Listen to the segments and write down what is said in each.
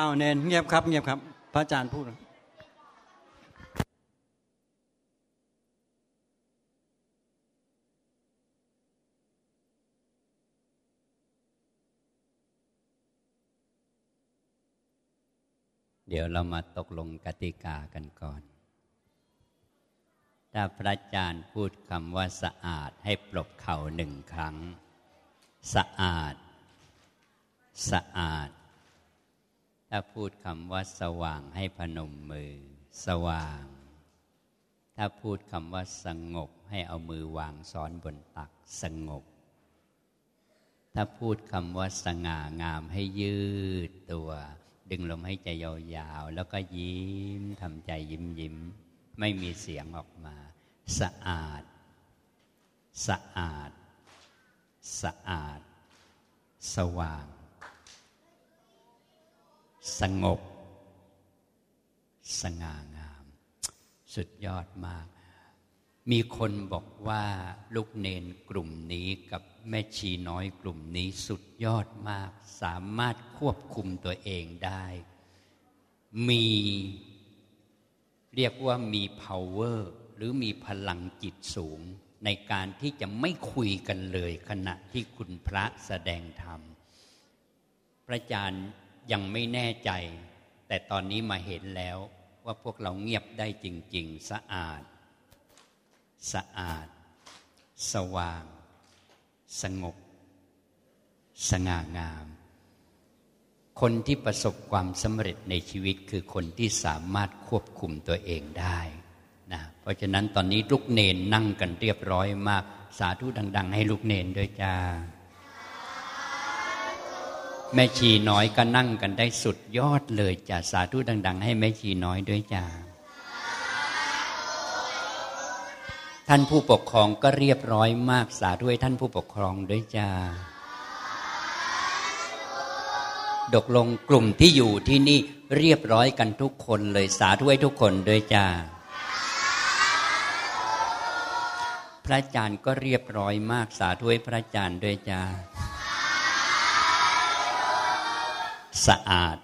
อ้าวเนนเงียบครับเงียบครับ พระอาจารย์พูดเดี๋ยวเรามาตกลงกติกากันก่อน ถ้าพระอาจารย์พูดคำว่าสะอาดให้ปลบเข่าหนึ่งครั้ง สะอาด สะอาด ถ้าพูดคำว่าสว่างให้พนมมือ สว่าง ถ้าพูดคำว่าสงบให้เอามือวางซ้อนบนตักสงบ ถ้าพูดคำว่าสง่างามให้ยืดตัว ดึงลมให้ใจยาวๆ แล้วก็ยิ้มทำใจยิ้มยิ้ม ไม่มีเสียงออกมา สะอาด สะอาด สะอาด สว่าง สงบ สง่างาม สุดยอดมาก มีคนบอกว่าลูกเนนกลุ่มนี้กับแม่ชีน้อยกลุ่มนี้สุดยอดมาก สามารถควบคุมตัวเองได้ มีเรียกว่ามี power หรือมีพลังจิตสูง ในการที่จะไม่คุยกันเลย ขณะที่คุณพระแสดงธรรม พระอาจารย์ ยังไม่แน่ใจ แต่ตอนนี้มาเห็นแล้วว่าพวกเราเงียบได้จริง ๆ สะอาด สะอาด สว่าง สงบ สง่างาม คนที่ประสบความสำเร็จในชีวิตคือคนที่สามารถควบคุมตัวเองได้นะเพราะฉะนั้นตอนนี้ลูกเนนนั่งกันเรียบร้อยมาก สาธุดัง ๆ ให้ลูกเนนด้วยจ้า แม่ชีน้อยก็นั่งกันได้สุดยอดเลยจ้าสาธุดัง ๆ ให้แม่ชีน้อยด้วยจ้าท่านผู้ปกครองก็เรียบร้อยมากสาธุให้ท่านผู้ปกครองด้วยจ้าดกลงกลุ่มที่อยู่ที่นี่เรียบร้อยกันทุกคนเลยสาธุให้ทุกคนด้วยจ้าพระอาจารย์ก็เรียบร้อยมากสาธุให้พระอาจารย์ด้วยจ้า สะอาด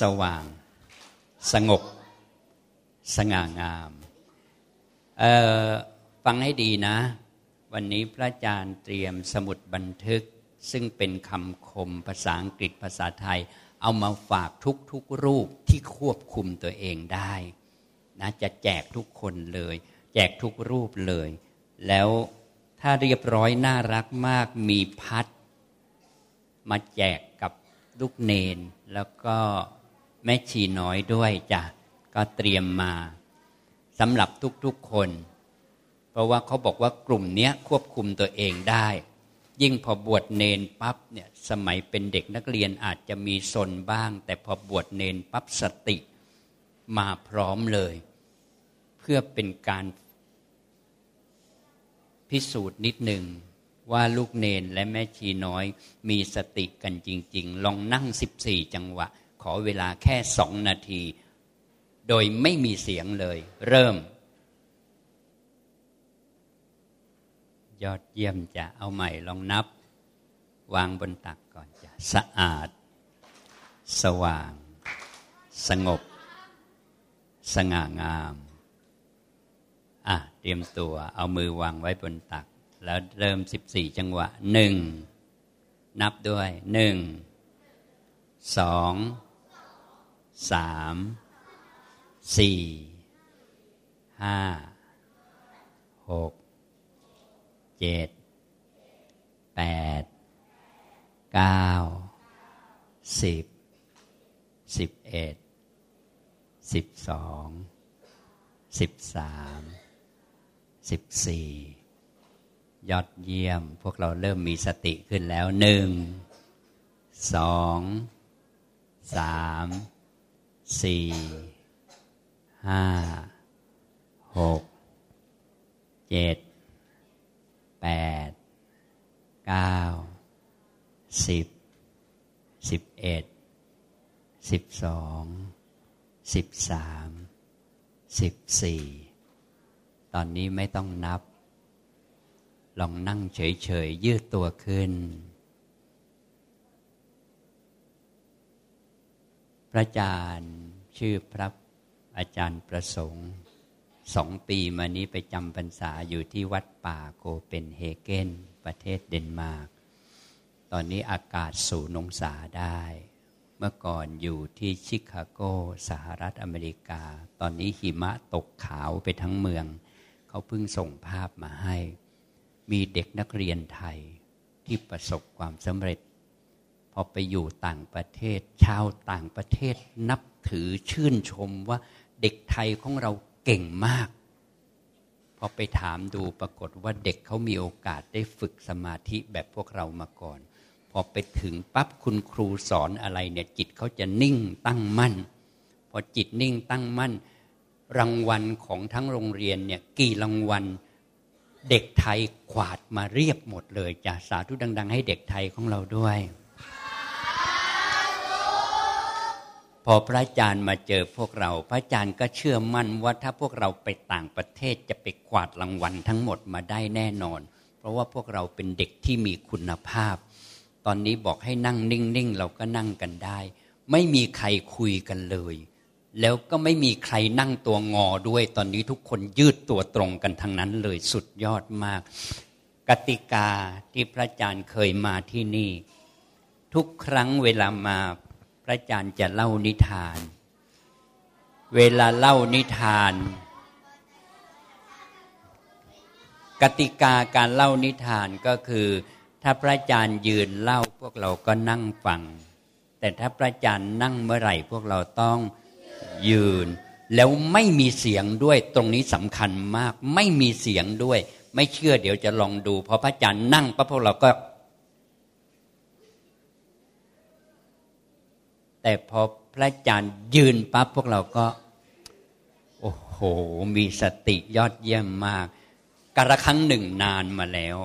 สว่าง สงบ สง่างามฟังให้ดีนะ วันนี้พระอาจารย์เตรียมสมุดบันทึก ซึ่งเป็นคำคมภาษาอังกฤษภาษาไทย เอามาฝากทุกทุกรูปที่ควบคุมตัวเองได้นะจะแจกทุกคนเลย แจกทุกรูปเลย แล้วถ้าเรียบร้อยน่ารักมากมีพัด มาแจก ลูกเนน แล้วก็แม่ชีน้อยด้วยจ้ะก็เตรียมมาสำหรับทุกๆคน เพราะว่าเขาบอกว่ากลุ่มนี้ควบคุมตัวเองได้ ยิ่งพอบวชเนนปั๊บเนี่ยสมัยเป็นเด็กนักเรียนอาจจะมีสนบ้าง แต่พอบวชเนนปั๊บสติมาพร้อมเลย เพื่อเป็นการพิสูจน์นิดหนึ่ง ว่าลูกเนนและแม่ชีน้อย มีสติกันจริง ๆ ลองนั่งสิบสี่จังหวะ ขอเวลาแค่สองนาที โดยไม่มีเสียงเลย เริ่ม ยอดเยี่ยมจะเอาใหม่ลองนับ วางบนตักก่อนจะสะอาด สว่าง สงบ สง่างาม อะ เตรียมตัวเอามือวางไว้บนตัก แล้วเริ่มสิบสี่จังหวะหนึ่งนับด้วยหนึ่งสองสามสี่ห้าหกเจ็ดแปดเก้าสิบสิบเอ็ดสิบสองสิบสามสิบสี่ ยอดเยี่ยม พวกเราเริ่มมีสติขึ้นแล้วหนึ่งสองสามสี่ห้าหกเจ็ดแปดเก้าสิบสิบเอ็ดสิบสองสิบสามสิบสี่ตอนนี้ไม่ต้องนับ ลองนั่งเฉยๆ ยืดตัวขึ้น พระอาจารย์ชื่อพระอาจารย์ประสงค์สองปีมานี้ไปจำพรรษาอยู่ที่วัดป่าโกเปนเฮเกนประเทศเดนมาร์ก ตอนนี้อากาศสูนองศาได้ เมื่อก่อนอยู่ที่ชิคาโก สหรัฐอเมริกา ตอนนี้หิมะตกขาวไปทั้งเมือง เขาเพิ่งส่งภาพมาให้ มีเด็กนักเรียนไทยที่ประสบความสำเร็จ พอไปอยู่ต่างประเทศ ชาวต่างประเทศนับถือชื่นชมว่าเด็กไทยของเราเก่งมาก พอไปถามดูปรากฏว่าเด็กเขามีโอกาสได้ฝึกสมาธิแบบพวกเรามาก่อน พอไปถึงปั๊บคุณครูสอนอะไรเนี่ยจิตเขาจะนิ่งตั้งมั่น พอจิตนิ่งตั้งมั่น รางวัลของทั้งโรงเรียนเนี่ยกี่รางวัล เด็กไทยขวาดมาเรียบหมดเลยจะสาธุดัง ๆ ให้เด็กไทยของเราด้วย พอพระอาจารย์มาเจอพวกเรา พระอาจารย์ก็เชื่อมั่นว่าถ้าพวกเราไปต่างประเทศจะไปกวาดรางวัลทั้งหมดมาได้แน่นอน เพราะว่าพวกเราเป็นเด็กที่มีคุณภาพ ตอนนี้บอกให้นั่งนิ่ง ๆ เราก็นั่งกันได้ ไม่มีใครคุยกันเลย แล้วก็ไม่มีใครนั่งตัวงอด้วย ตอนนี้ทุกคนยืดตัวตรงกันทั้งนั้นเลยสุดยอดมาก กติกาที่พระอาจารย์เคยมาที่นี่ ทุกครั้งเวลามาพระอาจารย์จะเล่านิทาน เวลาเล่านิทาน กติกาการเล่านิทานก็คือ ถ้าพระอาจารย์ยืนเล่าพวกเราก็นั่งฟัง แต่ถ้าพระอาจารย์นั่งเมื่อไหร่พวกเราต้อง ยืน แล้วไม่มีเสียงด้วยตรงนี้สำคัญมาก ไม่มีเสียงด้วย ไม่เชื่อเดี๋ยวจะลองดูพอพระอาจารย์นั่งปั๊บพวกเราก็ แต่พอพระอาจารย์ยืนปั๊บพวกเราก็ โอ้โห มีสติยอดเยี่ยมมากกระครั้งหนึ่งนานมาแล้ว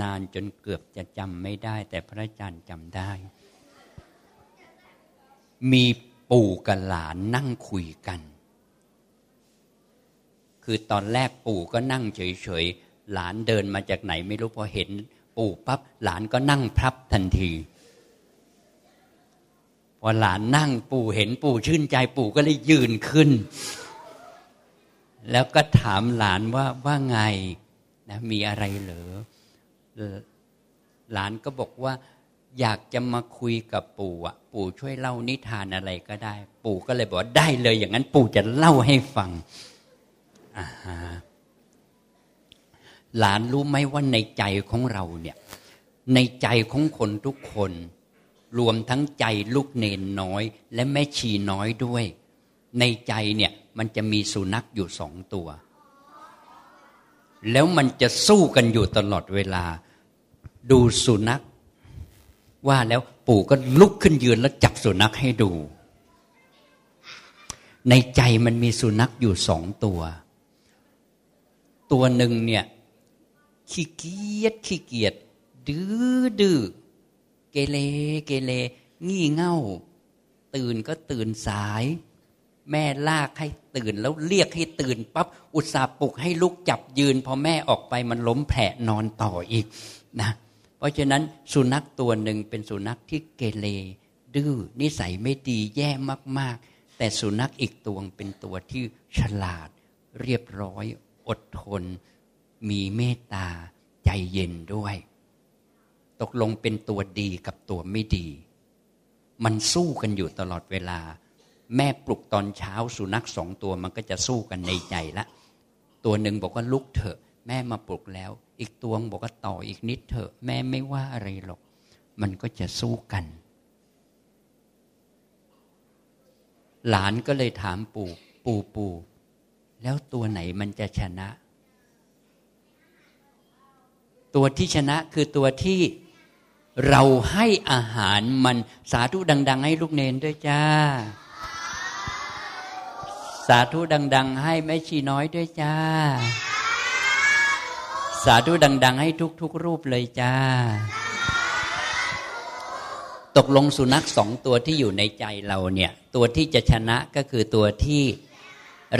นานจนเกือบจะจำไม่ได้ แต่พระอาจารย์จำได้ มี ปู่กับหลานนั่งคุยกัน คือตอนแรกปู่ก็นั่งเฉยๆ หลานเดินมาจากไหนไม่รู้พอเห็น ปู่ปั๊บหลานก็นั่งพับทันที พอหลานนั่งปู่เห็นปู่ชื่นใจปู่ก็เลยยืนขึ้น แล้วก็ถามหลานว่าว่าไงนะมีอะไรเหรอหลานก็บอกว่า อยากจะมาคุยกับปู่อะ ปู่ช่วยเล่านิทานอะไรก็ได้ ปู่ก็เลยบอกได้เลย อย่างนั้นปู่จะเล่าให้ฟังอ่าหลานรู้ไหมว่าในใจของเราเนี่ย ในใจของคนทุกคน รวมทั้งใจลูกเนนน้อย และแม่ชีน้อยด้วย ในใจเนี่ยมันจะมีสุนัขอยู่สองตัว แล้วมันจะสู้กันอยู่ตลอดเวลา ดูสุนัข ว่าแล้วปู่ก็ลุกขึ้นยืนแล้วจับสุนัขให้ดู ในใจมันมีสุนัขอยู่สองตัว ตัวหนึ่งเนี่ยขี้เกียจขี้เกียจดื้อดื้อเกเรเกเรงี่เง่า ตื่นก็ตื่นสาย แม่ลากให้ตื่นแล้วเรียกให้ตื่นปั๊บอุตส่าห์ปลุกให้ลุกจับยืน พอแม่ออกไปมันล้มแผลนอนต่ออีกนะ ราะฉะนั้นสุนัขตัวหนึ่งเป็นสุนัขที่เกเรดื้อนิสัยไม่ดีแย่มากๆ แต่สุนัขอีกตัวเป็นตัวที่ฉลาด เรียบร้อย อดทน มีเมตตา ใจเย็นด้วย ตกลงเป็นตัวดีกับตัวไม่ดี มันสู้กันอยู่ตลอดเวลา แม่ปลุกตอนเช้าสุนัขสองตัวมันก็จะสู้กันในใจละ ตัวหนึ่งบอกว่าลุกเถอะ แม่มาปลุกแล้ว อีกตัวบอกว่าต่ออีกนิดเถอะ แม่ไม่ว่าอะไรหรอก มันก็จะสู้กัน หลานก็เลยถามปู่ ปู่ปู่แล้วตัวไหนมันจะชนะ ตัวที่ชนะคือตัวที่เราให้อาหารมันสาธุดัง ๆ ให้ลูกเนนด้วยจ้า สาธุดัง ๆ ให้แม่ชีน้อยด้วยจ้า สาธุดัง ๆ ให้ทุก ๆ รูปเลยจ้า ตกลงสุนัขสองตัวที่อยู่ในใจเราเนี่ย ตัวที่จะชนะก็คือตัวที่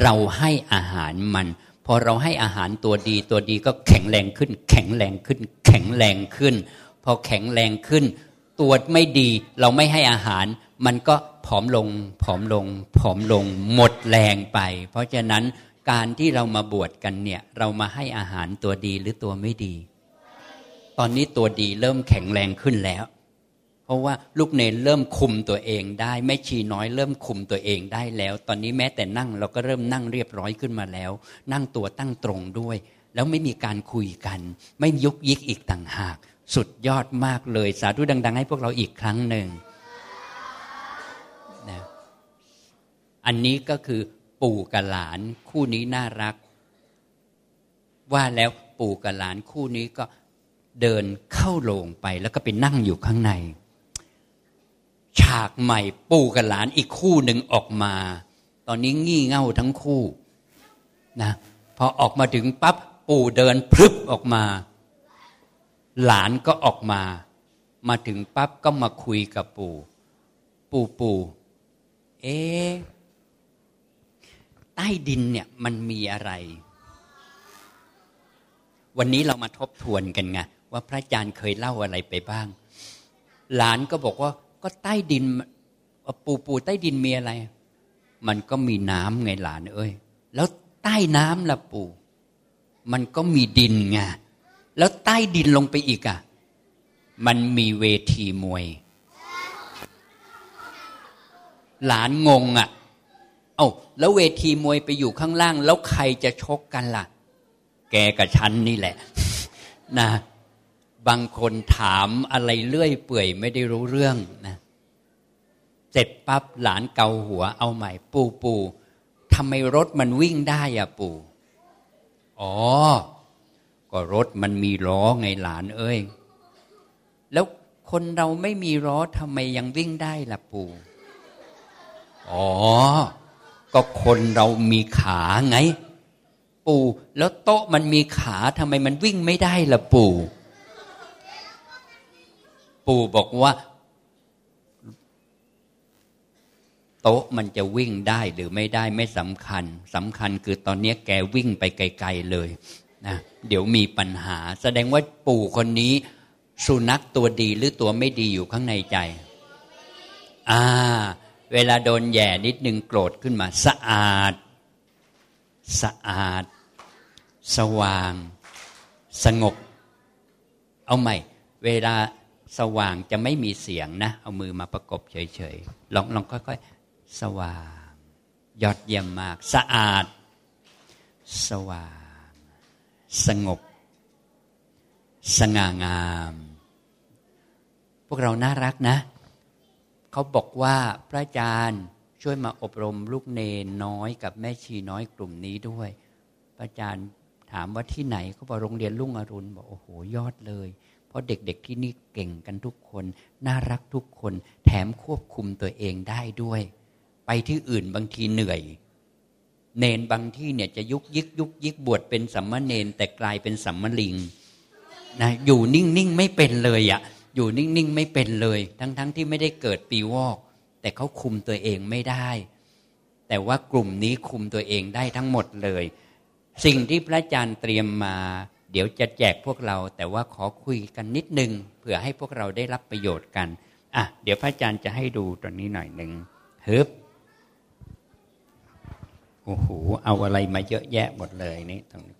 เราให้อาหารมัน พอเราให้อาหารตัวดี ตัวดีก็แข็งแรงขึ้น แข็งแรงขึ้น แข็งแรงขึ้น พอแข็งแรงขึ้น ตัวไม่ดี เราไม่ให้อาหาร มันก็ผอมลง ผอมลง ผอมลง หมดแรงไป เพราะฉะนั้น การที่เรามาบวชกันเนี่ย เรามาให้อาหารตัวดีหรือตัวไม่ดี ตอนนี้ตัวดีเริ่มแข็งแรงขึ้นแล้ว เพราะว่าลูกเนรเริ่มคุมตัวเองได้แม่ชีน้อยเริ่มคุมตัวเองได้แล้ว ตอนนี้แม้แต่นั่งเราก็เริ่มนั่งเรียบร้อยขึ้นมาแล้ว นั่งตัวตั้งตรงด้วย แล้วไม่มีการคุยกัน ไม่ยุกยิกอีกต่างหาก สุดยอดมากเลยสาธุดัง ๆ ให้พวกเราอีกครั้งหนึ่งนะอันนี้ก็คือ ปู่กับหลานคู่นี้น่ารัก ว่าแล้วปู่กับหลานคู่นี้ก็เดินเข้าโรงไปแล้วก็ไปนั่งอยู่ข้างใน ฉากใหม่ปู่กับหลานอีกคู่หนึ่งออกมา ตอนนี้งี่เง่าทั้งคู่นะพอออกมาถึงปั๊บปู่เดินพรึบออกมา หลานก็ออกมา มาถึงปั๊บก็มาคุยกับปู่ ปู่ปู่เอ๊ ใต้ดินเนี่ยมันมีอะไร วันนี้เรามาทบทวนกันไงว่าพระอาจารย์เคยเล่าอะไรไปบ้าง หลานก็บอกว่าก็ใต้ดินปูปูใต้ดินมีอะไร มันก็มีน้ำไงหลานเอ้ย แล้วใต้น้ำล่ะปู่มันก็มีดินไงแล้วใต้ดินลงไปอีกอะ มันมีเวทีมวย หลานงงอะ เอา้าแล้วเวทีมวยไปอยู่ข้างล่าง แล้วใครจะชกกันล่ะ แกกับฉันนี่แหละ นะ บางคนถามอะไรเลื่อยเปื่อยไม่ได้รู้เรื่องนะเสร็จปั๊บหลานเกาหัวเอาใหม่ ปูปูทำไมรถมันวิ่งได้อะปู่ อ๋อ ก็รถมันมีล้อไงหลานเอ้ย แล้วคนเราไม่มีล้อทำไมยังวิ่งได้ล่ะปู่ อ๋อ ก็คนเรามีขาไง ปู่ แล้วโต๊ะมันมีขาทำไมมันวิ่งไม่ได้ล่ะปู่ ปู่บอกว่า โต๊ะมันจะวิ่งได้หรือไม่ได้ไม่สำคัญสำคัญคือตอนนี้แกวิ่งไปไกล ๆเลยนะเดี๋ยวมีปัญหา แสดงว่าปู่คนนี้ สุนัขตัวดีหรือตัวไม่ดีอยู่ข้างในใจ อ่า เวลาโดนแย่นิดนึงโกรธขึ้นมาสะอาด สะอาด สว่าง สงบ เอาใหม่ เวลาสว่างจะไม่มีเสียงนะ เอามือมาประกบเฉยๆลองลองค่อยๆ สว่าง ยอดเยี่ยมมาก สะอาด สว่าง สงบ สง่างาม พวกเราน่ารักนะ เขาบอกว่าพระอาจารย์ช่วยมาอบรมลูกเนนน้อยกับแม่ชีน้อยกลุ่มนี้ด้วย พระอาจารย์ถามว่าที่ไหนเขาบอกโรงเรียนลุ่งอรุณบอกโอ้โหยอดเลย เพราะเด็กๆที่นี่เก่งกันทุกคน น่ารักทุกคน แถมควบคุมตัวเองได้ด้วย ไปที่อื่นบางทีเหนื่อย เนนบางที่เนี่ยจะยุกยิกยุกยิกบวชเป็นสัมมาเนนแต่กลายเป็นสัมมาลิงนะอยู่นิ่งๆไม่เป็นเลยอะ่ะ อยู่นิ่งๆไม่เป็นเลย ทั้งๆทที่ไม่ได้เกิดปีวอก แต่เขาคุมตัวเองไม่ได้ แต่ว่ากลุ่มนี้คุมตัวเองได้ทั้งหมดเลย สิ่งที่พระอาจารย์เตรียมมา เดี๋ยวจะแจกพวกเรา แต่ว่าขอคุยกันนิดนึงเผื่อให้พวกเราได้รับประโยชน์กันอะเดี๋ยวพระอาจารย์จะให้ดูตรงนี้หน่อยหนึ่งฮึบโอ้โหเอาอะไรมาเยอะแยะหมดเลยนี่ตรงนี้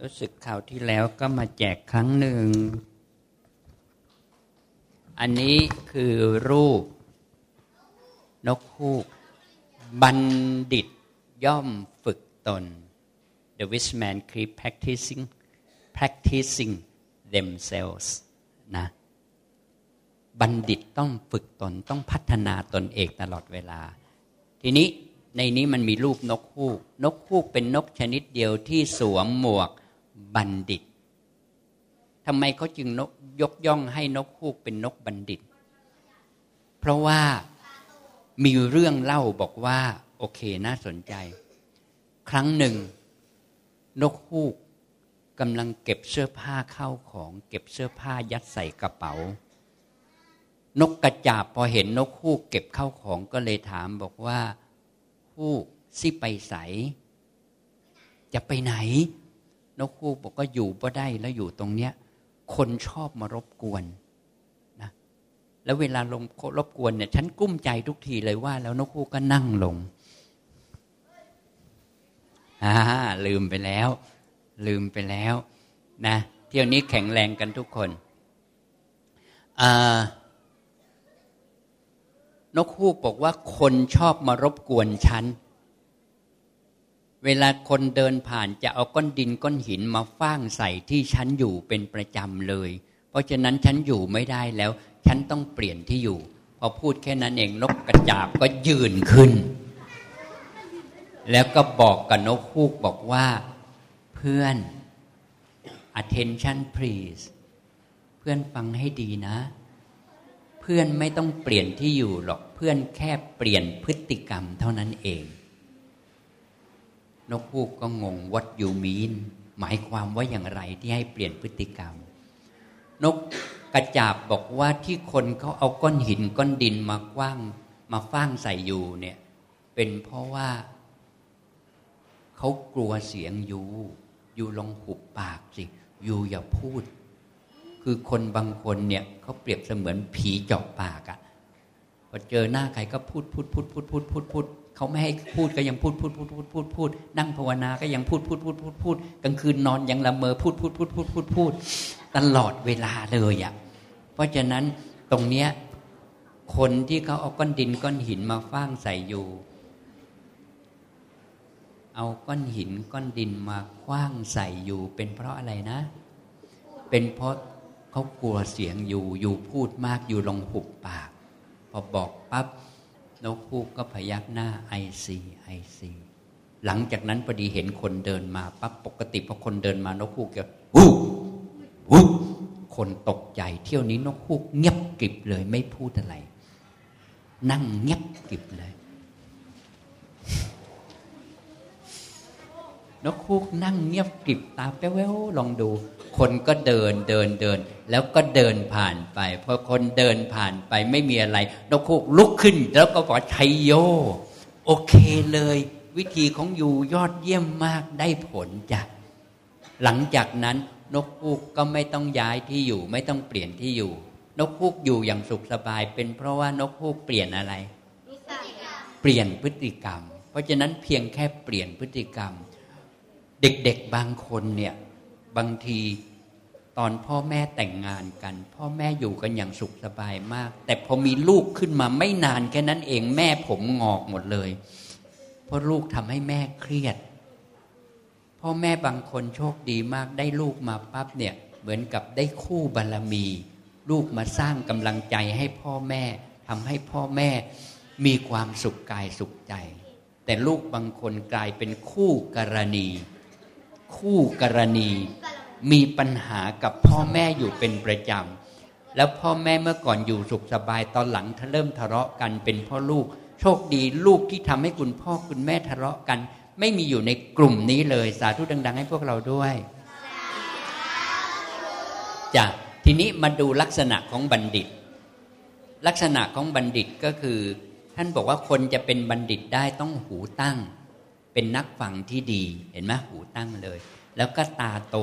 รู้สึกข่าวที่แล้วก็มาแจกครั้งหนึ่ง อันนี้คือรูป นกฮูก บัณฑิตย่อมฝึกตน The wise man keep practicing practicing themselves นะบัณฑิตต้องฝึกตนต้องพัฒนาตนเองตลอดเวลา ทีนี้ในนี้มันมีรูปนกฮูก นกฮูกเป็นนกชนิดเดียวที่สวมหมวกบัณฑิต ทำไมเขาจึงนกยกย่องให้นกฮูกเป็นนกบัณฑิต เพราะว่ามีเรื่องเล่าบอกว่า โอเคน่าสนใจ ครั้งหนึ่ง นกฮูกกำลังเก็บเสื้อผ้าเข้าของ เก็บเสื้อผ้ายัดใส่กระเป๋า นกกระจาบพอเห็นนกฮูกเก็บเข้าของก็เลยถามบอกว่าฮูกสิไปใส จะไปไหน นกฮูกบอกก็อยู่บ่ได้แล้วอยู่ตรงเนี้ย คนชอบมารบกวนนะแล้วเวลาลงรบกวนเนี่ยฉันกุ้มใจทุกทีเลยว่า แล้วนกฮูกก็นั่งลงอ่าลืมไปแล้ว ลืมไปแล้วนะเที่ยวนี้แข็งแรงกันทุกคนนกฮูกบอกว่าคนชอบมารบกวนฉัน เวลาคนเดินผ่านจะเอาก้อนดินก้อนหินมาฟ้างใส่ที่ฉันอยู่เป็นประจำเลย เพราะฉะนั้นฉันอยู่ไม่ได้แล้ว ฉันต้องเปลี่ยนที่อยู่ พอพูดแค่นั้นเองนกกระจาบก็ยืนขึ้น แล้วก็บอกกับนกฮูกบอกว่า เพื่อน attention please เพื่อนฟังให้ดีนะ เพื่อนไม่ต้องเปลี่ยนที่อยู่หรอกเพื่อนแค่เปลี่ยนพฤติกรรมเท่านั้นเอง นกฮูกก็งง what you mean หมายความว่าอย่างไรที่ให้เปลี่ยนพฤติกรรม นกกระจาบบอกว่าที่คนเขาเอาก้อนหินก้อนดินมากว้างมาฟ้างใส่อยู่เนี่ย เป็นเพราะว่าเขากลัวเสียงยูยูลองหุบปากสิยูอย่าพูด คือคนบางคนเนี่ยเขาเปรียบเสมือนผีเจาะปากอะพอเจอหน้าใครก็พูดพูดพูดพูดพูดพูดพูด เขาไม่ให้พูดก็ยังพูดพูดพูดพูดพูดพูดนั่งภาวนาก็ยังพูดพูดพูดพูดพูดกลางคืนนอนยังละเมอพูดพูดพูดพูดพูดพูดตลอดเวลาเลยอะเพราะฉะนั้นตรงเนี้ยคนที่เขาเอาก้อนดินก้อนหินมาฟ้างใส่อยู่ เอาก้อนหินก้อนดินมาคว้างใส่อยู่ เป็นเพราะอะไรนะ เป็นเพราะเขากลัวเสียงอยู่อยู่พูดมากอยู่ลงหุบปาก พอบอกปั๊บ นกพูกก็พยักหน้าไอซีไอซีหลังจากนั้นพอดีเห็นคนเดินมาปั๊บปกติพอคนเดินมานกฮูกจะวู้วู้คนตกใจ เที่ยวนี้นกฮูกเงียบกริบเลยไม่พูดอะไร นั่งเงียบกริบเลย นกคูกนั่งเงียบกริบตาแป้วลองดู คนก็เดินเดินเดิน แล้วก็เดินผ่านไปพอคนเดินผ่านไปไม่มีอะไรนกคูกลุกขึ้น แล้วก็บอกชัยโย โอเคเลย วิธีของอยู่ยอดเยี่ยมมากได้ผลจ้ะหลังจากนั้นนกคูกก็ไม่ต้องย้ายที่อยู่ ไม่ต้องเปลี่ยนที่อยู่ นกคูกอยู่อย่างสุขสบาย เป็นเพราะว่านกคูกเปลี่ยนอะไร เปลี่ยนพฤติกรรม เพราะฉะนั้นเพียงแค่เปลี่ยนพฤติกรรม เด็กๆบางคนเนี่ย บางทีตอนพ่อแม่แต่งงานกัน พ่อแม่อยู่กันอย่างสุขสบายมาก แต่พอมีลูกขึ้นมาไม่นานแค่นั้นเองแม่ผมงอกหมดเลย เพราะลูกทำให้แม่เครียด พ่อแม่บางคนโชคดีมากได้ลูกมาปั๊บเนี่ยเหมือนกับได้คู่บารรมี ลูกมาสร้างกำลังใจให้พ่อแม่ทำให้พ่อแม่มีความสุขกายสุขใจ แต่ลูกบางคนกลายเป็นคู่กรณี คู่กรณี มีปัญหากับพ่อแม่อยู่เป็นประจำ แล้วพ่อแม่เมื่อก่อนอยู่สุขสบายตอนหลังเริ่มทะเลาะกันเป็นพ่อลูก โชคดีลูกที่ทำให้คุณพ่อคุณแม่ทะเลาะกัน ไม่มีอยู่ในกลุ่มนี้เลยสาธุดัง ๆ ให้พวกเราด้วยจ้ะทีนี้มาดูลักษณะของบัณฑิต ลักษณะของบัณฑิตก็คือ ท่านบอกว่าคนจะเป็นบัณฑิตได้ต้องหูตั้ง เป็นนักฟังที่ดีเห็นไหมหูตั้งเลย แล้วก็ตาโต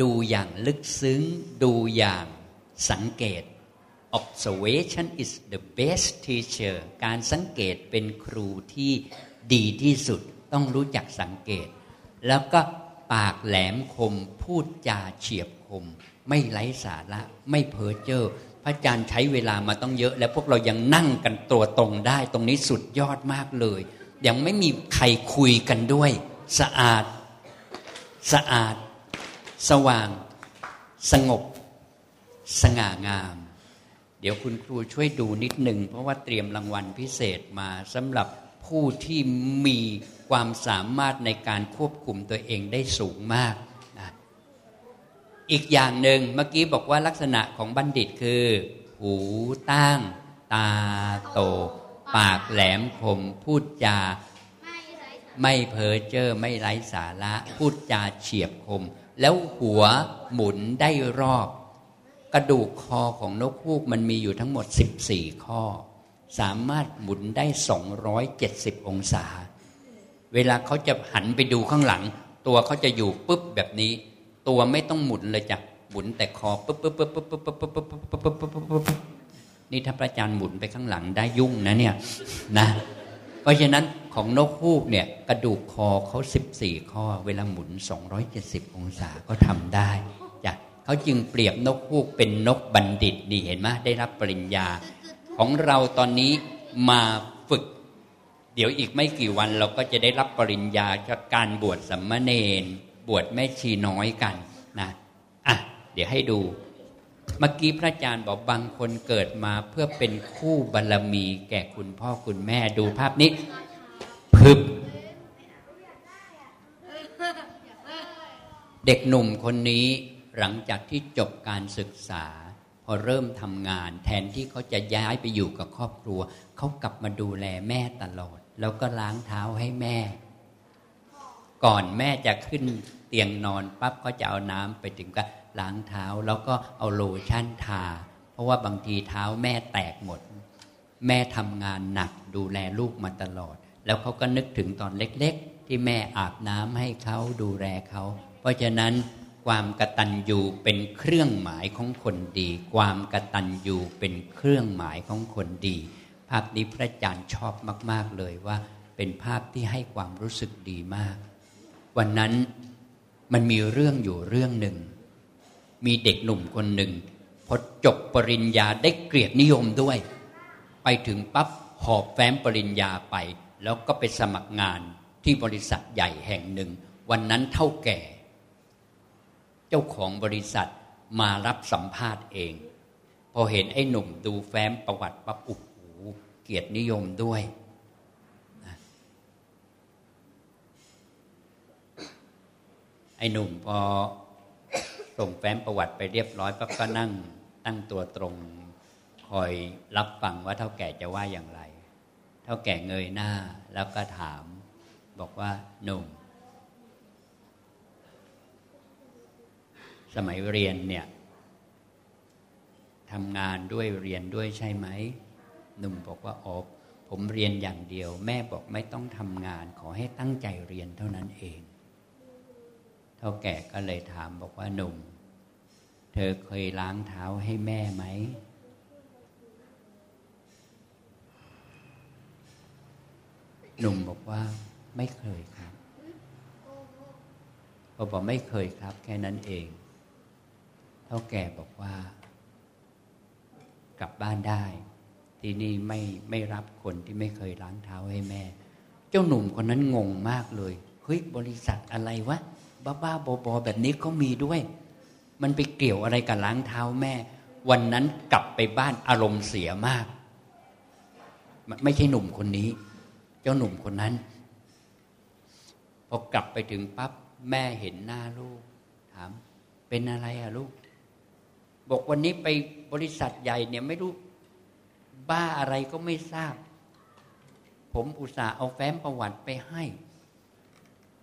ดูอย่างลึกซึ้ง ดูอย่างสังเกต observation is the best teacher การสังเกตเป็นครูที่ดีที่สุด ต้องรู้จักสังเกต แล้วก็ปากแหลมคมพูดจาเฉียบคม ไม่ไร้สาระไม่เพ้อเจ้อพระอาจารย์ใช้เวลามาต้องเยอะ แล้วพวกเรายังนั่งกันตัวตรงได้ ตรงนี้สุดยอดมากเลย ยังไม่มีใครคุยกันด้วย สะอาดสะอาด สว่างสงบ สง่างาม เดี๋ยวคุณครูช่วยดูนิดหนึ่ง เพราะว่าเตรียมรางวัลพิเศษมาสำหรับผู้ที่มีความสามารถในการควบคุมตัวเองได้สูงมากนะอีกอย่างหนึ่งเมื่อกี้บอกว่าลักษณะของบัณฑิตคือ หูตั้ง ตาโต ปากแหลมคม พูดจา ไม่เพ้อเจ้อไม่ไร้สาระ พูดจาเฉียบคม แล้วหัวหมุนได้รอบ กระดูกคอของนกฮูกมันมีอยู่ทั้งหมด 14 ข้อ สามารถหมุนได้ 270 องศา เวลาเขาจะหันไปดูข้างหลัง ตัวเขาจะอยู่ปุ๊บแบบนี้ ตัวไม่ต้องหมุนเลยจ้ะหมุนแต่คอปุ๊บปุ๊บปุ๊บปุ๊บปุ๊บปุ๊บปุ๊บปุ๊บปุ๊บนี่ถ้าพระอาจารย์หมุนไปข้างหลังได้ยุ่งนะเนี่ยนะ เพราะฉะนั้นของนกฮูกเนี่ยกระดูกคอเขา 14 ข้อ เวลาหมุน 270 องศาก็ทำได้จ้ะเขาจึงเปรียบนกฮูกเป็นนกบัณฑิตนี่เห็นไหมได้รับปริญญา ของเราตอนนี้มาฝึก เดี๋ยวอีกไม่กี่วันเราก็จะได้รับปริญญาจากการบวชสัมมาเนนบวชแม่ชีน้อยกันนะอะเดี๋ยวให้ดู เมื่อกี้พระอาจารย์บอกบางคนเกิดมาเพื่อเป็นคู่บารรมีแก่คุณพ่อคุณแม่ดูภาพนี้พึบเด็กหนุ่มคนนี้หลังจากที่จบการศึกษา พอเริ่มทำงาน แทนที่เขาจะย้ายไปอยู่กับครอบครัว เขากลับมาดูแลแม่ตลอด แล้วก็ล้างเท้าให้แม่ ก่อนแม่จะขึ้นเตียงนอนปั๊บก็จะเอาน้ำไปถึงก็ ล้างเท้าแล้วก็เอาโลชั่นทา เพราะว่าบางทีเท้าแม่แตกหมด แม่ทำงานหนักดูแลลูกมาตลอด แล้วเขาก็นึกถึงตอนเล็กๆ ที่แม่อาบน้ำให้เขาดูแลเขา เพราะฉะนั้นความกตัญญูเป็นเครื่องหมายของคนดี ความกตัญญูเป็นเครื่องหมายของคนดี ภาพนี้พระอาจารย์ชอบมาก ๆเลยว่า เป็นภาพที่ให้ความรู้สึกดีมาก วันนั้นมันมีเรื่องอยู่เรื่องหนึ่ง มีเด็กหนุ่มคนหนึ่งพอจบปริญญาได้เกียรตินิยมด้วย ไปถึงปั๊บหอบแฟ้มปริญญาไป แล้วก็ไปสมัครงานที่บริษัทใหญ่แห่งหนึ่ง วันนั้นเท่าแก่ เจ้าของบริษัทมารับสัมภาษณ์เอง พอเห็นไอ้หนุ่มดูแฟ้มประวัติปั๊บอุโหเกียรตินิยมด้วยไอ้หนุ่มพอ ส่งแฟ้มประวัติไปเรียบร้อยปั๊บก็นั่งตั้งตัวตรง คอยรับฟังว่าเท่าแก่จะว่าอย่างไร เท่าแก่เงยหน้าแล้วก็ถาม บอกว่าหนุ่ม สมัยเรียนเนี่ยทำงานด้วยเรียนด้วยใช่ไหมหนุ่มบอกว่าอ๋อผมเรียนอย่างเดียว แม่บอกไม่ต้องทำงาน ขอให้ตั้งใจเรียนเท่านั้นเอง ท่าแก่ก็เลยถามบอกว่าหนุ่ม เธอเคยล้างเท้าให้แม่ไหม หนุ่มบอกว่าไม่เคยครับพอบอกไม่เคยครับ แค่นั้นเอง เท่าแก่บอกว่า กลับบ้านได้ ที่นี่ไม่ไม่รับคนที่ไม่เคยล้างเท้าให้แม่ เจ้าหนุ่มคนนั้นงงมากเลยเฮ้ยบริษัทอะไรวะ บ้าๆบอๆแบบนี้ก็มีด้วย มันไปเกี่ยวอะไรกับล้างเท้าแม่ วันนั้นกลับไปบ้านอารมณ์เสียมาก ไม่ใช่หนุ่มคนนี้ เจ้าหนุ่มคนนั้นพอกลับไปถึงปั๊บแม่เห็นหน้าลูก ถาม เป็นอะไรอะลูก บอกวันนี้ไปบริษัทใหญ่เนี่ยไม่รู้ บ้าอะไรก็ไม่ทราบ ผมอุตส่าห์เอาแฟ้มประวัติไปให้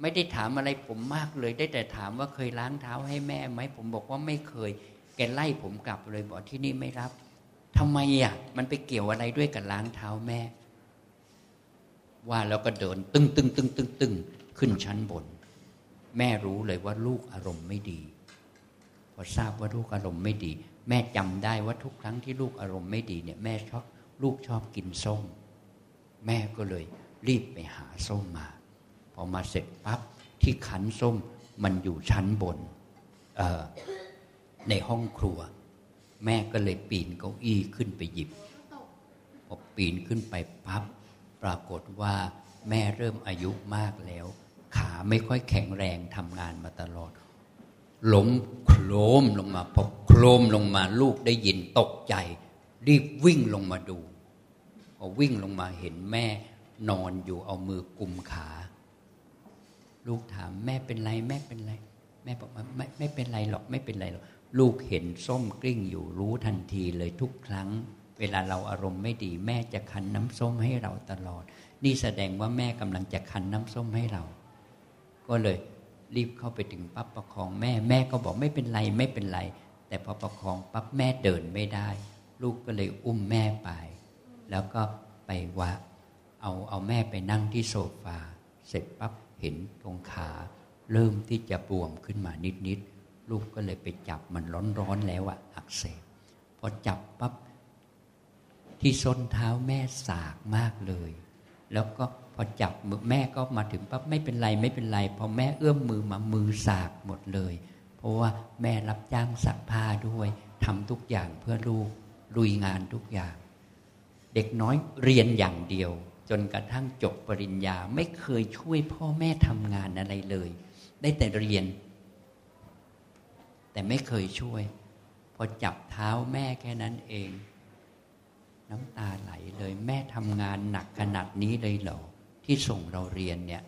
ไม่ได้ถามอะไรผมมากเลย ได้แต่ถามว่าเคยล้างเท้าให้แม่ไหมผมบอกว่าไม่เคย แกไล่ผมกลับเลยบอกที่นี่ไม่รับทำไมอะมันไปเกี่ยวอะไรด้วยกับล้างเท้าแม่ ว่าแล้วก็เดิน ตึงตึงตึงตึงตึงขึ้นชั้นบน แม่รู้เลยว่าลูกอารมณ์ไม่ดี พอทราบว่าลูกอารมณ์ไม่ดี แม่จำได้ว่าทุกครั้งที่ลูกอารมณ์ไม่ดีเนี่ย แม่ชอบลูกชอบกินส้ม แม่ก็เลยรีบไปหาส้มมา อมาเสร็จปั๊บที่ขันส้มมันอยู่ชั้นบนในห้องครัว แม่ก็เลยปีนเก้าอี้ขึ้นไปหยิบพอปีนขึ้นไปปั๊บปรากฏว่าแม่เริ่มอายุมากแล้ว ขาไม่ค่อยแข็งแรงทำงานมาตลอดล้มโครมลงมาพอโครมลงมาลูกได้ยินตกใจ รีบวิ่งลงมาดูพอวิ่งลงมาเห็นแม่นอนอยู่เอามือกุมขา ลูกถามแม่เป็นไรแม่เป็นไร แม่บอกว่าไม่ไม่เป็นไรหรอกไม่เป็นไรหรอกลูกเห็นส้มกลิ้งอยู่รู้ทันทีเลยทุกครั้ง เวลาเราอารมณ์ไม่ดี แม่จะคันน้ำส้มให้เราตลอด นี่แสดงว่าแม่กำลังจะคันน้ำส้มให้เรา ก็เลยรีบเข้าไปถึงปั๊บประคองแม่แม่ก็บอกไม่เป็นไรไม่เป็นไร แต่พอประคองปั๊บแม่เดินไม่ได้ ลูกก็เลยอุ้มแม่ไป แล้วก็ไปวะเอาเอาแม่ไปนั่งที่โซฟา เสร็จปั๊บ เห็นตรงขา เริ่มที่จะบวมขึ้นมานิดๆลูกก็เลยไปจับมันร้อนๆแล้วอะอักเสบพอจับปั๊บที่ส้นเท้าแม่สากมากเลย แล้วก็พอจับมือแม่ก็มาถึงปั๊บไม่เป็นไรไม่เป็นไรพอแม่เอื้อมมือมามือสากหมดเลย เพราะว่าแม่รับจ้างซักผ้าด้วยทำทุกอย่างเพื่อลูกลุยงานทุกอย่าง เด็กน้อยเรียนอย่างเดียว จนกระทั่งจบปริญญาไม่เคยช่วยพ่อแม่ทำงานอะไรเลย ได้แต่เรียน แต่ไม่เคยช่วย พอจับเท้าแม่แค่นั้นเอง น้ำตาไหลเลยแม่ทำงานหนักขนาดนี้เลยเหรอที่ส่งเราเรียนเนี่ย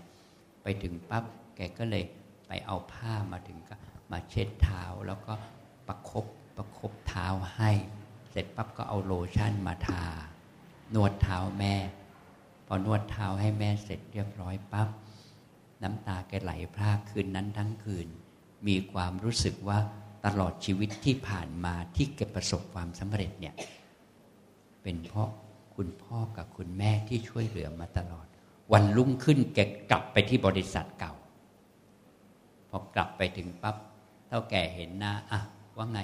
ไปถึงปั๊บแกก็เลยไปเอาผ้ามาถึงก็มาเช็ดเท้าแล้วก็ประครบประครบเท้าให้ เสร็จปั๊บก็เอาโลชั่นมาทานวดเท้าแม่ อนวดเท้าให้แม่เสร็จเรียบร้อยปั๊บน้ำตาแกไหลพรากคืนนั้นทั้งคืน มีความรู้สึกว่าตลอดชีวิตที่ผ่านมาที่แกประสบความสำเร็จเนี่ยเป็นเพราะคุณพ่อกับคุณแม่ที่ช่วยเหลือมาตลอด วันรุ่งขึ้นแกกลับไปที่บริษัทเก่า พอกลับไปถึงปั๊บเท่าแก่เห็นหน้าอะว่าไง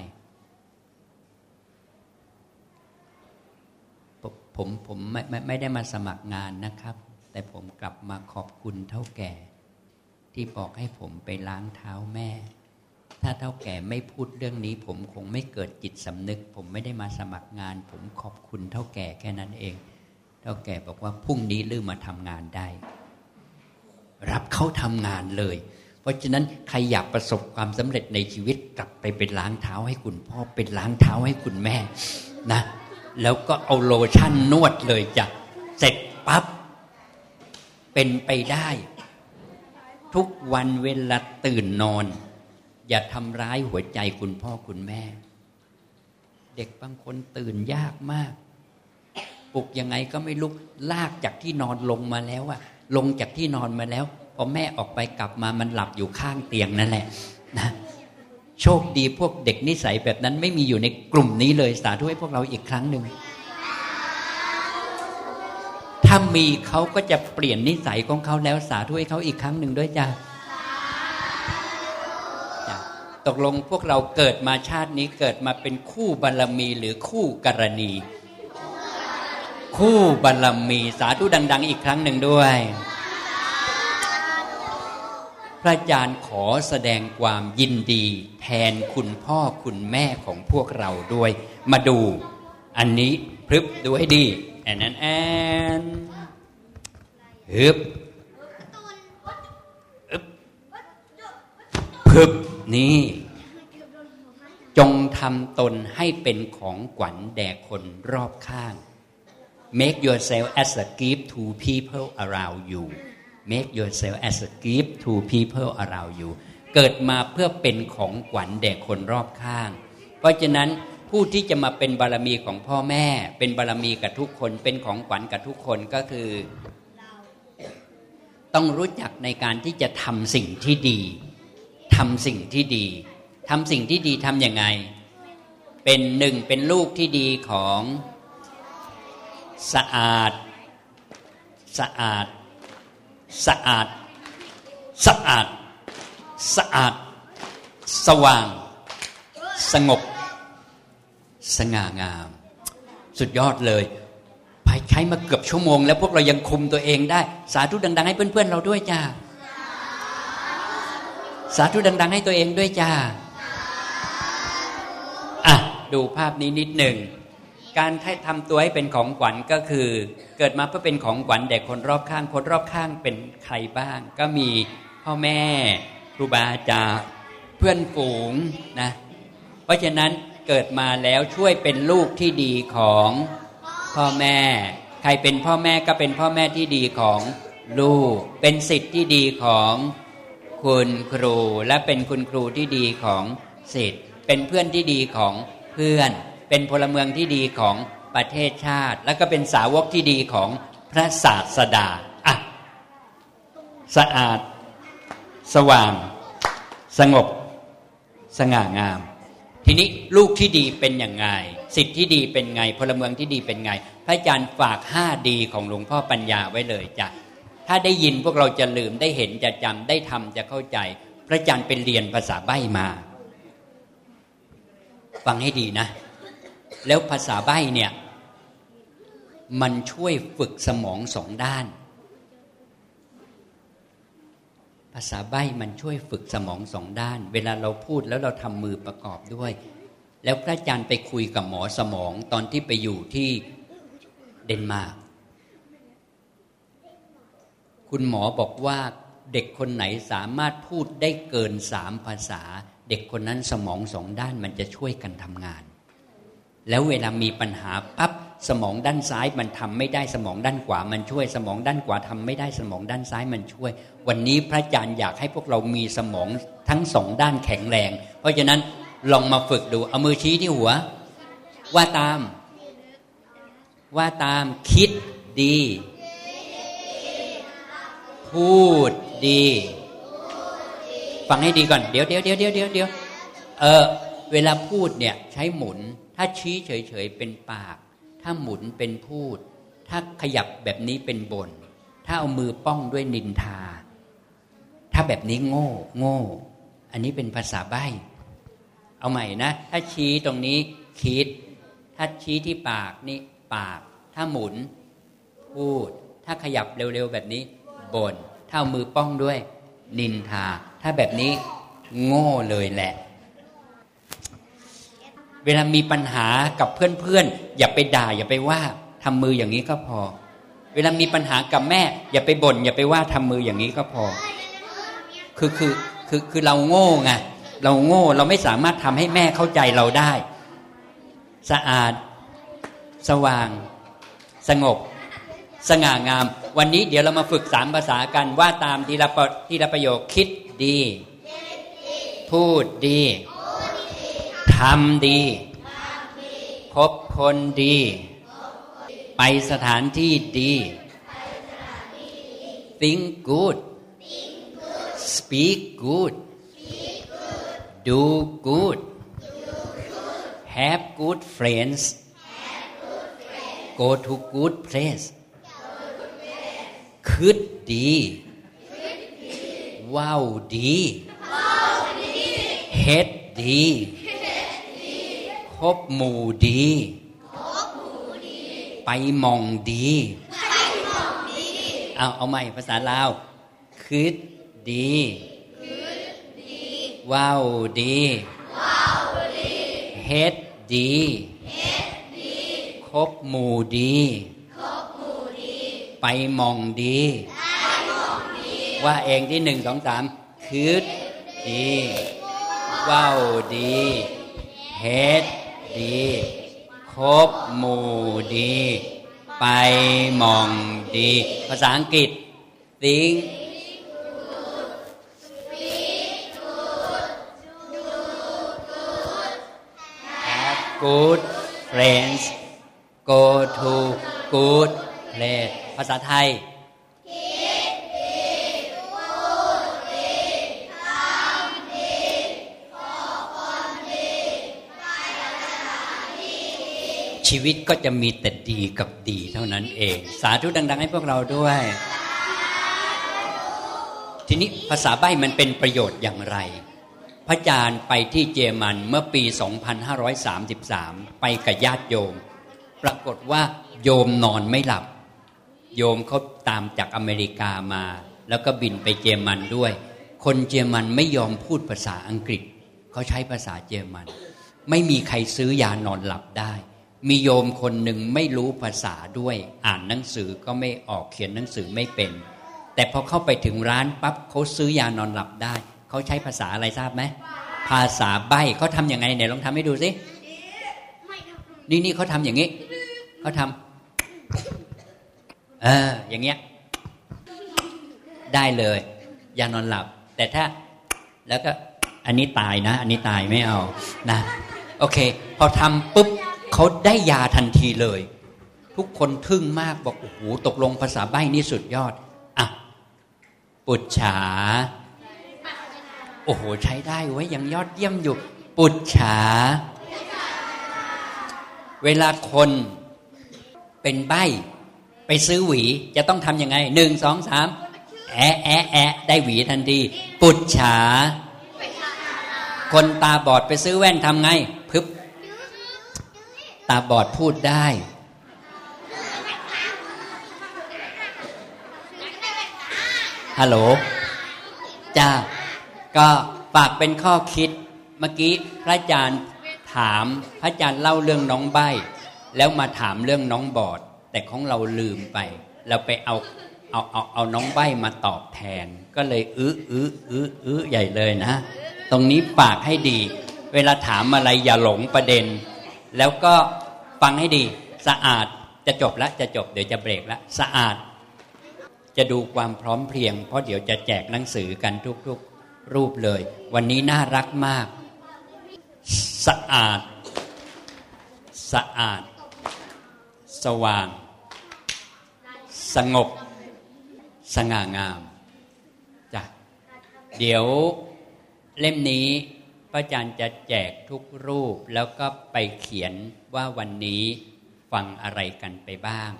ผมผมไม่ไม่ไม่ได้มาสมัครงานนะครับ แต่ผมกลับมาขอบคุณเท่าแก่ ที่บอกให้ผมไปล้างเท้าแม่ ถ้าเท่าแก่ไม่พูดเรื่องนี้ ผมคงไม่เกิดจิตสำนึก ผมไม่ได้มาสมัครงาน ผมขอบคุณเท่าแก่แค่นั้นเอง เท่าแก่บอกว่าพรุ่งนี้ลืมมาทำงานได้ รับเขาทำงานเลย เพราะฉะนั้นใครอยากประสบความสำเร็จในชีวิตกลับไปเป็นล้างเท้าให้คุณพ่อเป็นล้างเท้าให้คุณแม่นะ แล้วก็เอาโลชั่นนวดเลยจ้ะเสร็จปับ๊บเป็นไปได้ ทุกวันเวลาตื่นนอน อย่าทำร้ายหัวใจคุณพ่อคุณแม่ เด็กบางคนตื่นยากมาก ปลุกยังไงก็ไม่ลุกลากจากที่นอนลงมาแล้วอะลงจากที่นอนมาแล้วพอแม่ออกไปกลับมามันหลับอยู่ข้างเตียงนั่นแหละ นะ โชคดีพวกเด็กนิสัยแบบนั้นไม่มีอยู่ในกลุ่มนี้เลยสาธุให้พวกเราอีกครั้งหนึ่งถ้ามีเขาก็จะเปลี่ยนนิสัยของเขาแล้วสาธุให้เขาอีกครั้งหนึ่งด้วยจ้าตกลงพวกเราเกิดมาชาตินี้เกิดมาเป็นคู่บารรมีหรือคู่กรณี คู่บารรมีสาธุดัง ๆ อีกครั้งหนึ่งด้วย ระอาจารย์ขอแสดงความยินดี แทนคุณพ่อคุณแม่ของพวกเราด้วย มาดู อันนี้พรึบดูให้ดีแอนแอนแอนฮึบพึบนี่ จงทำตนให้เป็นของขวัญแด่คนรอบข้าง make yourself as a gift to people around you make yourself as a gift to people around you เกิดมาเพื่อเป็นของขวัญแด่คนรอบข้าง เพราะฉะนั้นผู้ที่จะมาเป็นบารมีของพ่อแม่ เป็นบารมีกับทุกคน เป็นของขวัญกับทุกคนก็คือ ต้องรู้จักในการที่จะทำสิ่งที่ดีทำสิ่งที่ดีทำสิ่งที่ดีทำยังไง เป็นหนึ่งเป็นลูกที่ดีของสะอาดสะอาด สะอาด สะอาด สะอาด สว่าง สงบ สง่างาม สุดยอดเลยไปใช้มาเกือบชั่วโมง แล้วพวกเรายังคุมตัวเองได้ สาธุดัง ๆ ให้เพื่อนๆเราด้วยจ้า สาธุดัง ๆ ให้ตัวเองด้วยจ้าอะดูภาพนี้นิดหนึ่ง การให้ทำตัวให้เป็นของขวัญก็คือ เกิดมาเพื่อเป็นของขวัญแด่คนรอบข้าง คนรอบข้างเป็นใครบ้าง ก็มีพ่อแม่ครูบาอาจารย์เพื่อนฝูงนะเพราะฉะนั้นเกิดมาแล้วช่วยเป็นลูกที่ดีของพ่อแม่ ใครเป็นพ่อแม่ก็เป็นพ่อแม่ที่ดีของลูก เป็นสิทธิ์ที่ดีของคุณครู และเป็นคุณครูที่ดีของสิทธิ์เป็นเพื่อนที่ดีของเพื่อน เป็นพลเมืองที่ดีของประเทศชาติ แล้วก็เป็นสาวกที่ดีของพระศาสดาอะสะอาด สว่าง สงบ สง่างาม ทีนี้ลูกที่ดีเป็นอย่างไงสิทธิที่ดีเป็นไง พลเมืองที่ดีเป็นไง พระอาจารย์ฝากห้าดีของหลวงพ่อปัญญาไว้เลยจ้ะถ้าได้ยินพวกเราจะลืมได้เห็นจะจำได้ทำจะเข้าใจ พระอาจารย์เป็นเรียนภาษาใบ้มา ฟังให้ดีนะ แล้วภาษาใบ้เนี่ย มันช่วยฝึกสมองสองด้าน ภาษาใบ้มันช่วยฝึกสมองสองด้าน เวลาเราพูดแล้วเราทำมือประกอบด้วย แล้วพระอาจารย์ไปคุยกับหมอสมองตอนที่ไปอยู่ที่เดนมาร์กคุณหมอบอกว่าเด็กคนไหนสามารถพูดได้เกินสามภาษา เด็กคนนั้นสมองสองด้านมันจะช่วยกันทำงาน แล้วเวลามีปัญหาปั๊บสมองด้านซ้ายมันทำไม่ได้สมองด้านขวามันช่วย สมองด้านขวาทำไม่ได้สมองด้านซ้ายมันช่วย วันนี้พระอาจารย์อยากให้พวกเรามีสมองทั้งสองด้านแข็งแรง เพราะฉะนั้นลองมาฝึกดูเอามือชี้ที่หัว ว่าตาม ว่าตามคิดดี พูดดี ฟังให้ดีก่อน เดี๋ยวเดี๋ยวเดี๋ยวเดี๋ยวเดี๋ยวเดี๋ยวเออเวลาพูดเนี่ยใช้หมุน ถ้าชี้เฉยๆเป็นปาก ถ้าหมุนเป็นพูด ถ้าขยับแบบนี้เป็นบน ถ้าเอามือป้องด้วยนินทา ถ้าแบบนี้โง่ โง่ อันนี้เป็นภาษาใบ้เอาใหม่นะ ถ้าชี้ตรงนี้คิด ถ้าชี้ที่ปากนี่ปาก ถ้าหมุน พูด ถ้าขยับเร็วๆแบบนี้บน ถ้าเอามือป้องด้วย นินทา ถ้าแบบนี้โง่เลยแหละ เวลามีปัญหากับเพื่อนๆอย่าไปด่า อย่าไปว่าทำมืออย่างนี้ก็พอ เวลามีปัญหากับแม่ อย่าไปบน่นอย่าไปว่าทำมืออย่างนี้ก็พอ คือคือคือคือเราโง่ไงเราโง่เราไม่สามารถทำให้แม่เข้าใจเราได้ สะอาด สว่าง สงบ สง่างาม วันนี้เดี๋ยวเรามาฝึกสามภาษากันว่าตามทีละทีละประโยคคิดดี พูดดี ทำดี พบคนดี ไปสถานที่ดี think good speak good do good have good friends go to good place คืดดีว้าวดีเฮ็ดดี คบหมู่ดี ไปมองดีเอาเอาใหม่ภาษาลาว คืดดีว้าวดีเฮ็ดดีคบหมู่ดี ไปมองดี ว่าเองที่หนึ่งสองสามคืดดีว้าวดีเฮ็ด ดีคบหมู่ดี ไปมองดี ภาษาอังกฤษ think กูดเฟรน d s go to good place ภาษาไทย ชีวิตก็จะมีแต่ดีกับดีเท่านั้นเอง สาธุดัง ๆ ให้พวกเราด้วย ทีนี้ภาษาใบ้มันเป็นประโยชน์อย่างไร พระอาจารย์ไปที่เยอรมันเมื่อปี 2533 ไปกับญาติโยม ปรากฏว่าโยมนอนไม่หลับ โยมเขาตามจากอเมริกามา แล้วก็บินไปเยอรมันด้วย คนเยอรมันไม่ยอมพูดภาษาอังกฤษ เขาใช้ภาษาเยอรมัน ไม่มีใครซื้อยานอนหลับได้ มีโยมคนหนึ่งไม่รู้ภาษาด้วย อ่านหนังสือก็ไม่ออกเขียนหนังสือไม่เป็น แต่พอเข้าไปถึงร้านปั๊บเขาซื้อยานอนหลับได้ เขาใช้ภาษาอะไรทราบไหมภาษาใบ้เขาทำยังไงเนี่ยลองทำให้ดูสินี่นี่เขาทำอย่างนี้เขาทำเอออย่างเงี้ย ได้เลย ยานอนหลับ แต่ถ้าแล้วก็อันนี้ตายนะ อันนี้ตายไม่เอานะ โอเค พอทำปุ๊บ เขาได้ยาทันทีเลย ทุกคนทึ่งมากบอกโอ้โหตกลงภาษาใบ้นี่สุดยอดอะปุจฉา โอ้โห ใช้ได้ไว้ยังยอดเยี่ยมอยู่ ปุจฉา เวลาคนเป็นใบ้ไปซื้อหวีจะต้องทำยังไงหนึ่งสองสามแอะแอะแอะได้หวีทันที ปุจฉา คนตาบอดไปซื้อแว่นทำไง ตาบอดพูดได้ ฮัลโหล จ้า ก็ฝากเป็นข้อคิด เมื่อกี้พระอาจารย์ถามพระอาจารย์เล่าเรื่องน้องใบ แล้วมาถามเรื่องน้องบอด แต่ของเราลืมไป เราไปเอาเอาเอาเอาน้องใบมาตอบแทน ก็เลยอื้ออื้ออื้ออื้อใหญ่เลยนะ ตรงนี้ปากให้ดี เวลาถามอะไรอย่าหลงประเด็น แล้วก็ฟังให้ดีสะอาดจะจบแล้วจะจบเดี๋ยวจะเบรกแล้วสะอาด จะดูความพร้อมเพรียง เพราะเดี๋ยวจะแจกหนังสือกันทุกๆรูปเลย วันนี้น่ารักมาก สะอาด สะอาด สว่าง สงบ สง่างามจ้ะเดี๋ยวเล่มนี้ พระอาจารย์จะแจกทุกรูปแล้วก็ไปเขียนว่าวันนี้ฟังอะไรกันไปบ้าง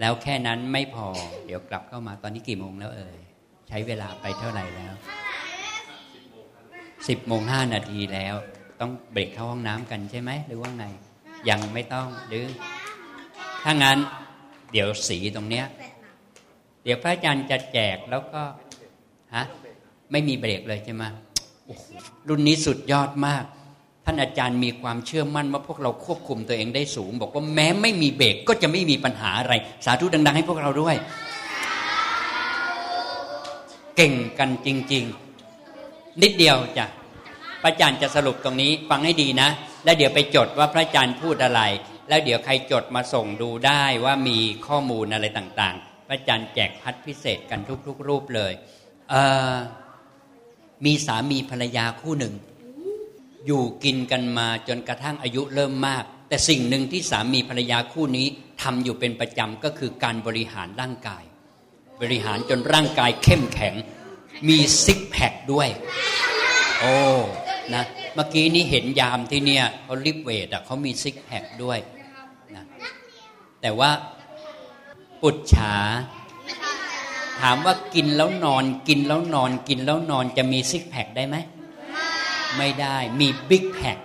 แล้วแค่นั้นไม่พอ เดี๋ยวกลับเข้ามาตอนนี้กี่โมงแล้วเอ่ย ใช้เวลาไปเท่าไหร่แล้วสิบโมงห้านาทีแล้ว ต้องเบรกเข้าห้องน้ำกันใช่ไหมหรือว่าไง ยังไม่ต้องหรือ ถ้างั้น เดี๋ยวสีตรงเนี้ย เดี๋ยวพระอาจารย์จะแจกแล้วก็ฮะไม่มีเบรกเลยใช่ไหม รุ่นนี้สุดยอดมาก ท่านอาจารย์มีความเชื่อมั่นว่าพวกเราควบคุมตัวเองได้สูง บอกว่าแม้ไม่มีเบรกก็จะไม่มีปัญหาอะไร สาธุดัง ๆ ให้พวกเราด้วย เก่งกันจริง ๆ นิดเดียวจ้ะพระอาจารย์จะสรุปตรงนี้ฟังให้ดีนะ แล้วเดี๋ยวไปจดว่าพระอาจารย์พูดอะไร แล้วเดี๋ยวใครจดมาส่งดูได้ว่ามีข้อมูลอะไรต่างๆ พระอาจารย์แจกพัดพิเศษกันทุก ๆ รูปเลย เออ มีสามีภรรยาคู่หนึ่ง อยู่กินกันมาจนกระทั่งอายุเริ่มมาก แต่สิ่งหนึ่งที่สามีภรรยาคู่นี้ทำอยู่เป็นประจำก็คือการบริหารร่างกาย บริหารจนร่างกายเข้มแข็ง มีsix pack ด้วย โอ้นะเมื่อกี้นี้เห็นยามที่เนี่ยเขา lift weight อะเขามี six pack ด้วยนะแต่ว่าปุจฉา ถามว่ากินแล้วนอน กินแล้วนอน กินแล้วนอนจะมี six pack ได้ไหมไม่ได้มี big pack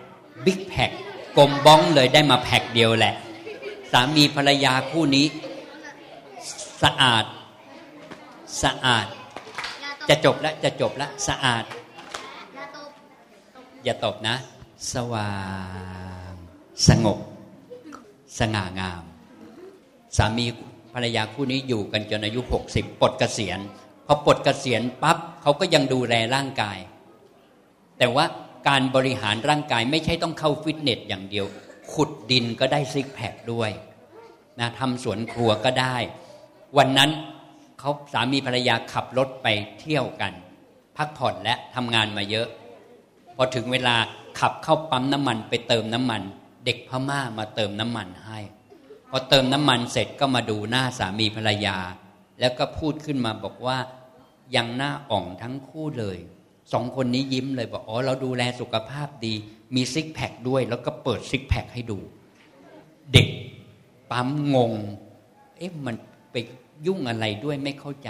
big pack กลมบ้องเลยได้มาแพคเดียวแหละ สามีภรรยาคู่นี้ สะอาดสะอาด จะจบแล้วจะจบแล้วสะอาด อย่าตบนะ สว่างสงบ สง่างาม สามี รรยาคู่นี้อยู่กันจนอายุหกสิบปลดเกษียณพอปลดเกษียณปั๊บเขาก็ยังดูแลร่างกาย แต่ว่าการบริหารร่างกายไม่ใช่ต้องเข้าฟิตเนสอย่างเดียว ขุดดินก็ได้ซิกแพคด้วยนะทำสวนครัวก็ได้ วันนั้นเขาสามีภรรยาขับรถไปเที่ยวกัน พักผ่อนและทำงานมาเยอะ พอถึงเวลาขับเข้าปั๊มน้ำมันไปเติมน้ำมัน เด็กพม่ามาเติมน้ำมันให้ พอเติมน้ำมันเสร็จก็มาดูหน้าสามีภรรยา แล้วก็พูดขึ้นมาบอกว่ายังหน้าอ่องทั้งคู่เลยสองคนนี้ยิ้มเลยบอกอ๋อเราดูแลสุขภาพดี มีซิกแพคด้วย แล้วก็เปิดซิกแพคให้ดู เด็กปั๊มงง เอ๊ะมันไปยุ่งอะไรด้วยไม่เข้าใจ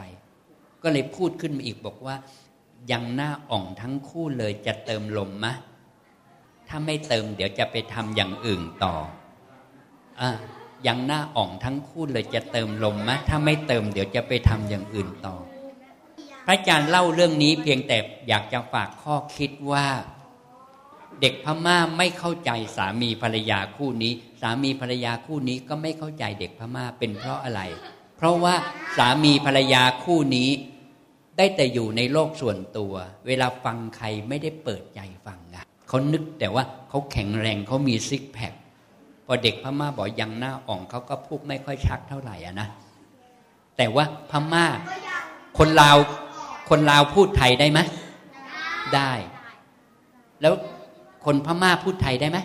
ก็เลยพูดขึ้นมาอีกบอกว่า ยังหน้าอ่องทั้งคู่เลยจะเติมลมมะ ถ้าไม่เติมเดี๋ยวจะไปทำอย่างอื่นต่ออะ ยังหน้าอ่องทั้งคู่เลยจะเติมลมมะถ้าไม่เติมเดี๋ยวจะไปทำอย่างอื่นต่อ พระอาจารย์เล่าเรื่องนี้เพียงแต่อยากจะฝากข้อคิดว่า เด็กพม่าไม่เข้าใจสามีภรรยาคู่นี้ สามีภรรยาคู่นี้ก็ไม่เข้าใจเด็กพม่าเป็นเพราะอะไร เพราะว่าสามีภรรยาคู่นี้ได้แต่อยู่ในโลกส่วนตัว เวลาฟังใครไม่ได้เปิดใจฟังอะเขานึกแต่ว่าเขาแข็งแรงเขามีซิกแพค พอเด็กพม่าบอกยังหน้าอ่องเขาก็พูดไม่ค่อยชักเท่าไหร่อะนะแต่ว่าพม่า คนลาวคนลาวพูดไทยได้ไหมได้ แล้วคนพม่าพูดไทยได้ไหม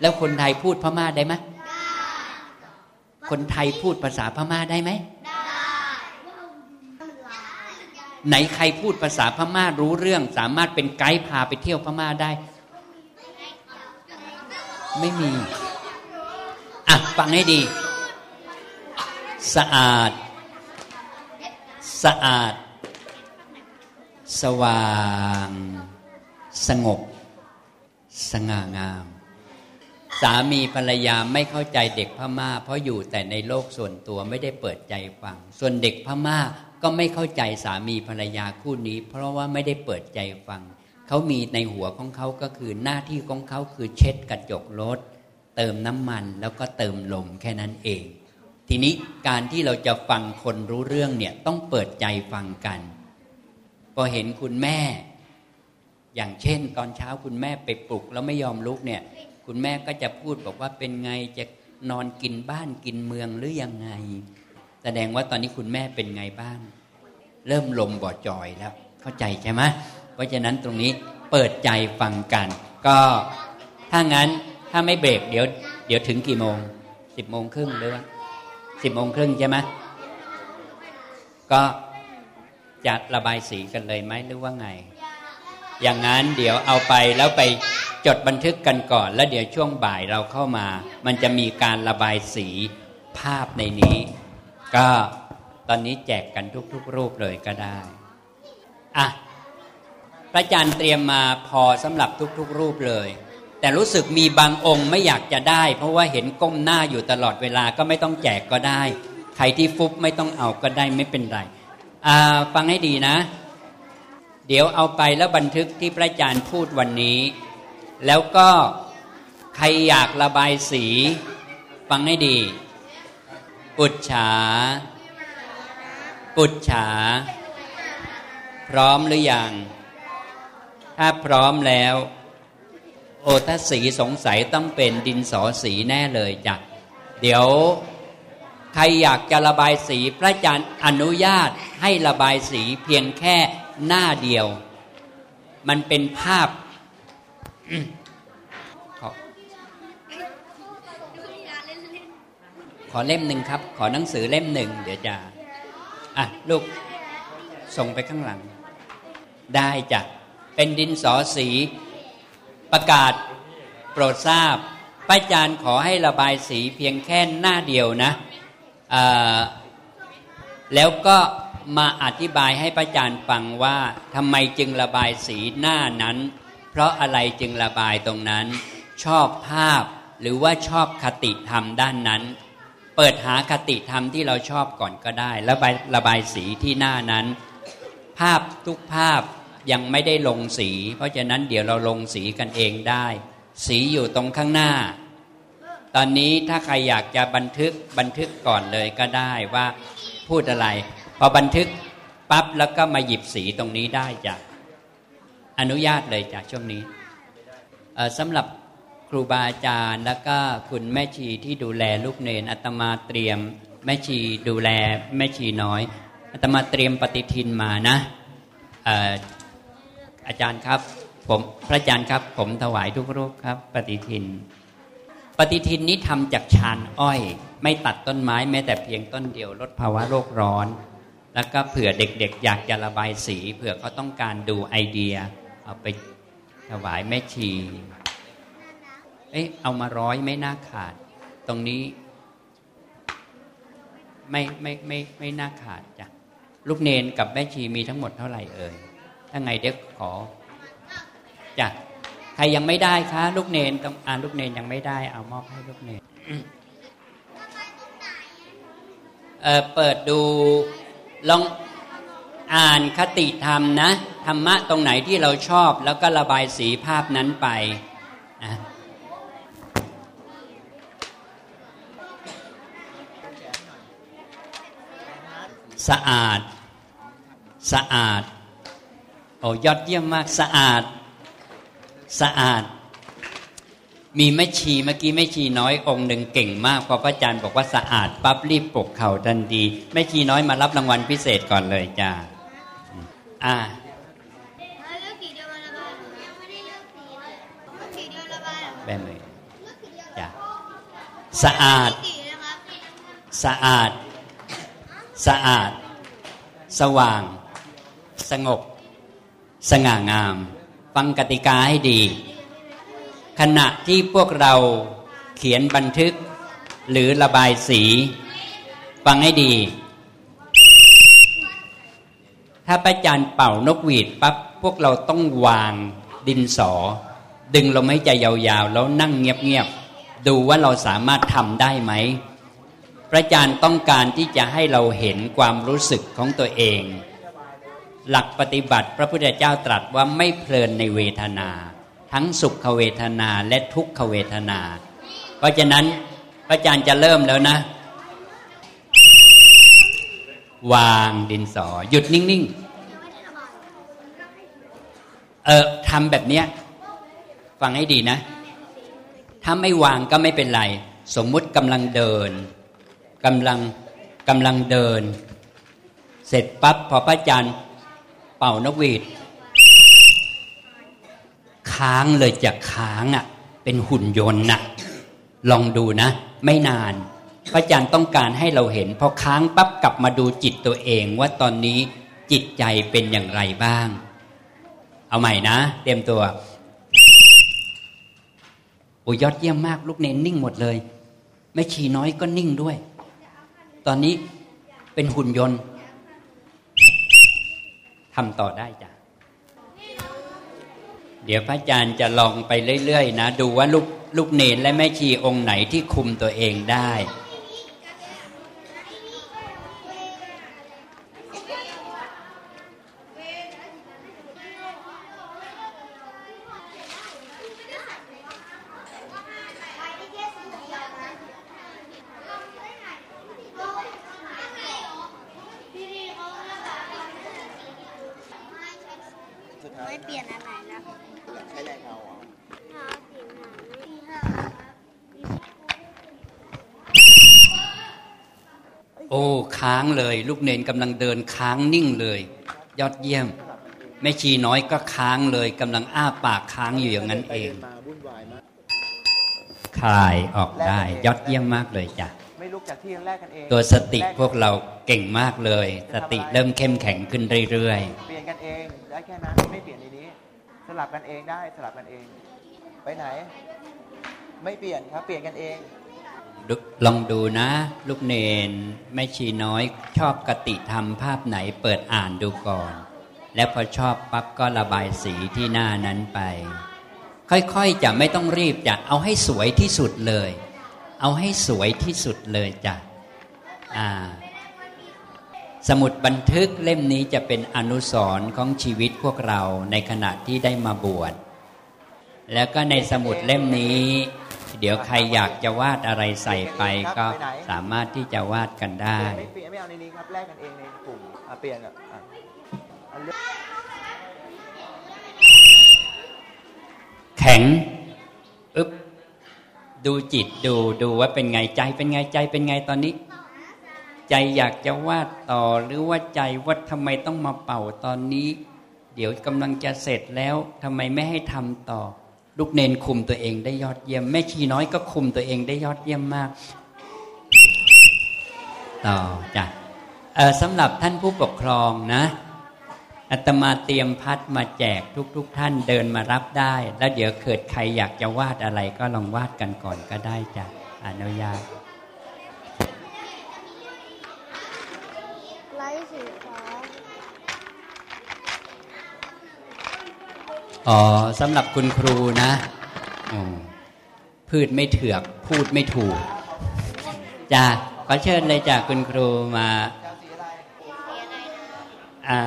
แล้วคนไทยพูดพม่าได้ไหมคนไทยพูดภาษาพม่าได้ไหมไหนใครพูดภาษาพม่ารู้เรื่อง สามารถเป็นไกด์พาไปเที่ยวพม่าได้ ไม่มี ฟังให้ดี สะอาด สะอาด สว่าง สงบ สง่างาม สามีภรรยาไม่เข้าใจเด็กพม่า เพราะอยู่แต่ในโลกส่วนตัวไม่ได้เปิดใจฟัง ส่วนเด็กพม่าก็ไม่เข้าใจสามีภรรยาคู่นี้ เพราะว่าไม่ได้เปิดใจฟัง เขามีในหัวของเขาก็คือหน้าที่ของเขาคือเช็ดกระจกรถ เติมน้ำมันแล้วก็เติมลมแค่นั้นเอง ทีนี้การที่เราจะฟังคนรู้เรื่องเนี่ยต้องเปิดใจฟังกัน พอเห็นคุณแม่ อย่างเช่น ตอนเช้าคุณแม่ไปปลุกแล้วไม่ยอมลุกเนี่ย คุณแม่ก็จะพูดบอกว่าเป็นไงจะนอนกินบ้านกินเมืองหรือยังไง แสดงว่าตอนนี้คุณแม่เป็นไงบ้างเริ่มลมบ่อจอยแล้ว เข้าใจใช่ไหมเพราะฉะนั้นตรงนี้เปิดใจฟังกัน ก็ถ้างั้น ถ้าไม่เบรกเดี๋ยวเดี๋ยวถึงกี่โมงสิบโมงครึ่งหรือว่าสิบโมงครึ่งใช่ไหมก็จะระบายสีกันเลยไหมหรือว่าไง อย่างนั้นเดี๋ยวเอาไปแล้วไปจดบันทึกกันก่อน แล้วเดี๋ยวช่วงบ่ายเราเข้ามา มันจะมีการระบายสีภาพในนี้ ก็ตอนนี้แจกกันทุก ๆ รูปเลยก็ได้อะพระอาจารย์เตรียมมาพอสำหรับทุก ๆ รูปเลย แต่รู้สึกมีบางองค์ไม่อยากจะได้ เพราะว่าเห็นก้มหน้าอยู่ตลอดเวลาก็ไม่ต้องแจกก็ได้ ใครที่ฟุบไม่ต้องเอาก็ได้ไม่เป็นไรฟังให้ดีนะ เดี๋ยวเอาไปแล้วบันทึกที่พระอาจารย์พูดวันนี้ แล้วก็ใครอยากระบายสี ฟังให้ดี ปุจฉา ปุจฉา พร้อมหรือยังถ้าพร้อมแล้ว โอ้ถ้าสีสงสัยต้องเป็นดินสอสีแน่เลยจ้ะเดี๋ยวใครอยากจะระบายสีพระอาจารย์อนุญาตให้ระบายสีเพียงแค่หน้าเดียว มันเป็นภาพขอขอเล่มหนึ่งครับ ขอหนังสือเล่มหนึ่งเดี๋ยวจะอะลูกส่งไปข้างหลัง ได้จ้ะเป็นดินสอสี ประกาศโปรดทราบป้าจารย์ขอให้ระบายสีเพียงแค่หน้าเดียวนะ แล้วก็มาอธิบายให้ป้าจารย์ฟังว่าทำไมจึงระบายสีหน้านั้น เพราะอะไรจึงระบายตรงนั้น ชอบภาพหรือว่าชอบคติธรรมด้านนั้น เปิดหาคติธรรมที่เราชอบก่อนก็ได้ แล้วระบายสีที่หน้านั้น ภาพทุกภาพ ยังไม่ได้ลงสี เพราะฉะนั้นเดี๋ยวเราลงสีกันเองได้ สีอยู่ตรงข้างหน้า ตอนนี้ถ้าใครอยากจะบันทึกบันทึกก่อนเลยก็ได้ว่าพูดอะไร พอบันทึกปั๊บแล้วก็มาหยิบสีตรงนี้ได้จ้ะอนุญาตเลยจ้ะช่วงนี้สำหรับครูบาอาจารย์แล้วก็คุณแม่ชีที่ดูแลลูกเนนอาตมาเตรียม แม่ชีดูแลแม่ชีน้อยอาตมาเตรียมปฏิทินมานะ อาจารย์ครับ ผมพระอาจารย์ครับ ผมถวายทุกรูปครับ ปฏิทิน ปฏิทินนี้ทำจากชานอ้อย ไม่ตัดต้นไม้แม้แต่เพียงต้นเดียวลดภาวะโลกร้อน แล้วก็เผื่อเด็กๆ อยากจะระบายสีเผื่อเขาต้องการดูไอเดีย เอาไปถวายแม่ชีเอ๊ะเอามาร้อยไม่น่าขาด ตรงนี้ ไม่ไม่ไม่ไม่น่าขาดจ้ะลูกเนนกับแม่ชีมีทั้งหมดเท่าไหร่เอ่ย ถ้าไงเด็กขอจ้ะใครยังไม่ได้คะ ลูกเนนต้องอ่านลูกเนนยังไม่ได้ เอามอบให้ลูกเนนเออเปิดดูลองอ่านคติธรรมนะธรรมะตรงไหนที่เราชอบ แล้วก็ระบายสีภาพนั้นไปนะสะอาด สะอาด โอ้ยอดเยี่ยมมากสะอาดสะอาด มีแม่ชีเมื่อกี้แม่ชีน้อยองค์หนึ่งเก่งมากพอพระอาจารย์บอกว่าสะอาดปั๊บรีบปกเข่าทันทีแม่ชีน้อยมารับรางวัลพิเศษก่อนเลยจ้าอ่าแบบเลยจ้าสะอาด สะอาด สะอาด สว่าง สงบ สง่างาม ฟังกติกาให้ดี ขณะที่พวกเราเขียนบันทึก หรือระบายสี ฟังให้ดี ถ้าประจันเป่านกหวีดปั๊บพวกเราต้องวางดินสอ ดึงลมหายใจยาวๆ แล้วนั่งเงียบๆ ดูว่าเราสามารถทำได้ไหมประอาจารย์ต้องการที่จะให้เราเห็นความรู้สึกของตัวเอง หลักปฏิบัติพระพุทธเจ้าตรัสว่าไม่เพลินในเวทนา ทั้งสุขเวทนาและทุกขเวทนา เพราะฉะนั้นพระอาจารย์จะเริ่มแล้วนะ วางดินสอ หยุดนิ่งๆเออทำแบบเนี้ย ฟังให้ดีนะ ถ้าไม่วางก็ไม่เป็นไร สมมุติกำลังเดินกำลังกำลังเดิน เสร็จปั๊บพอพระอาจารย์ ป่านกหวีดค้างเลยจากค้างอะ่ะ เป็นหุ่นยนต์น่ะ ลองดูนะ ไม่นาน พระอาจารย์ต้องการให้เราเห็นพอค้างปั๊บกลับมาดูจิตตัวเองว่าตอนนี้จิตใจเป็นอย่างไรบ้าง เอาใหม่นะ เตรียมตัวโอ้ยอดเยี่ยมมากลูกเนนนิ่งหมดเลยแม่ชีน้อยก็นิ่งด้วย ตอนนี้เป็นหุ่นยนต์ ทำต่อได้จ้ะเดี๋ยวพระอาจารย์จะลองไปเรื่อยๆนะ ดูว่าลูกลูกเนรและแม่ชีองค์ไหนที่คุมตัวเองได้ ค้างเลย ลูกเนนกำลังเดินค้างนิ่งเลย ยอดเยี่ยมแม่ชีน้อยก็ค้างเลยกำลังอ้าปากค้างอยู่อย่างนั้นเองคลายออกได้ ยอดเยี่ยมมากเลยจ้ะไม่ลุกจากที่แรกกันเองตัวสติพวกเราเก่งมากเลย สติเริ่มเข้มแข็งขึ้นเรื่อยๆเปลี่ยนกันเองได้แค่นั้นไม่เปลี่ยนในนี้ สลับกันเองได้สลับกันเอง ไปไหน ไม่เปลี่ยนครับ เปลี่ยนกันเอง ลองดูนะ ลูกเนนแม่ชีน้อยชอบกติธรรมภาพไหนเปิดอ่านดูก่อน แล้วพอชอบปั๊บก็ระบายสีที่หน้านั้นไป ค่อยๆจะไม่ต้องรีบจะเอาให้สวยที่สุดเลย เอาให้สวยที่สุดเลยจ้ะอ่าสมุดบันทึกเล่มนี้จะเป็นอนุสรณ์ของชีวิตพวกเราในขณะที่ได้มาบวชแล้วก็ในสมุดเล่มนี้ เดี๋ยวใครอยากจะวาดอะไรใส่ไปก็สามารถที่จะวาดกันได้ไม่เปลี่ยนไม่เอาในนี้ครับแลกกันเองในกลุ่มเปลี่ยนอะแข็งอึ๊บดูจิตดูดูว่าเป็นไงใจเป็นไงใจเป็นไงตอนนี้ ใจอยากจะวาดต่อหรือว่าใจว่าทำไมต้องมาเป่าตอนนี้ เดี๋ยวกำลังจะเสร็จแล้วทำไมไม่ให้ทำต่อ ลูกเนนคุมตัวเองได้ยอดเยี่ยม แม่ชีน้อยก็คุมตัวเองได้ยอดเยี่ยมมาก ต่อจ้ะสำหรับท่านผู้ปกครองนะอาตมาเตรียมพัดมาแจกทุกๆทท่านเดินมารับได้ แล้วเดี๋ยวเกิดใครอยากจะวาดอะไรก็ลองวาดกันก่อนก็ได้จ้ะอนุญาต อ๋อสำหรับคุณครูนะพืชไม่เถือก พูดไม่ถูกจ้าขอเชิญเลยจากคุณครูมาอ่า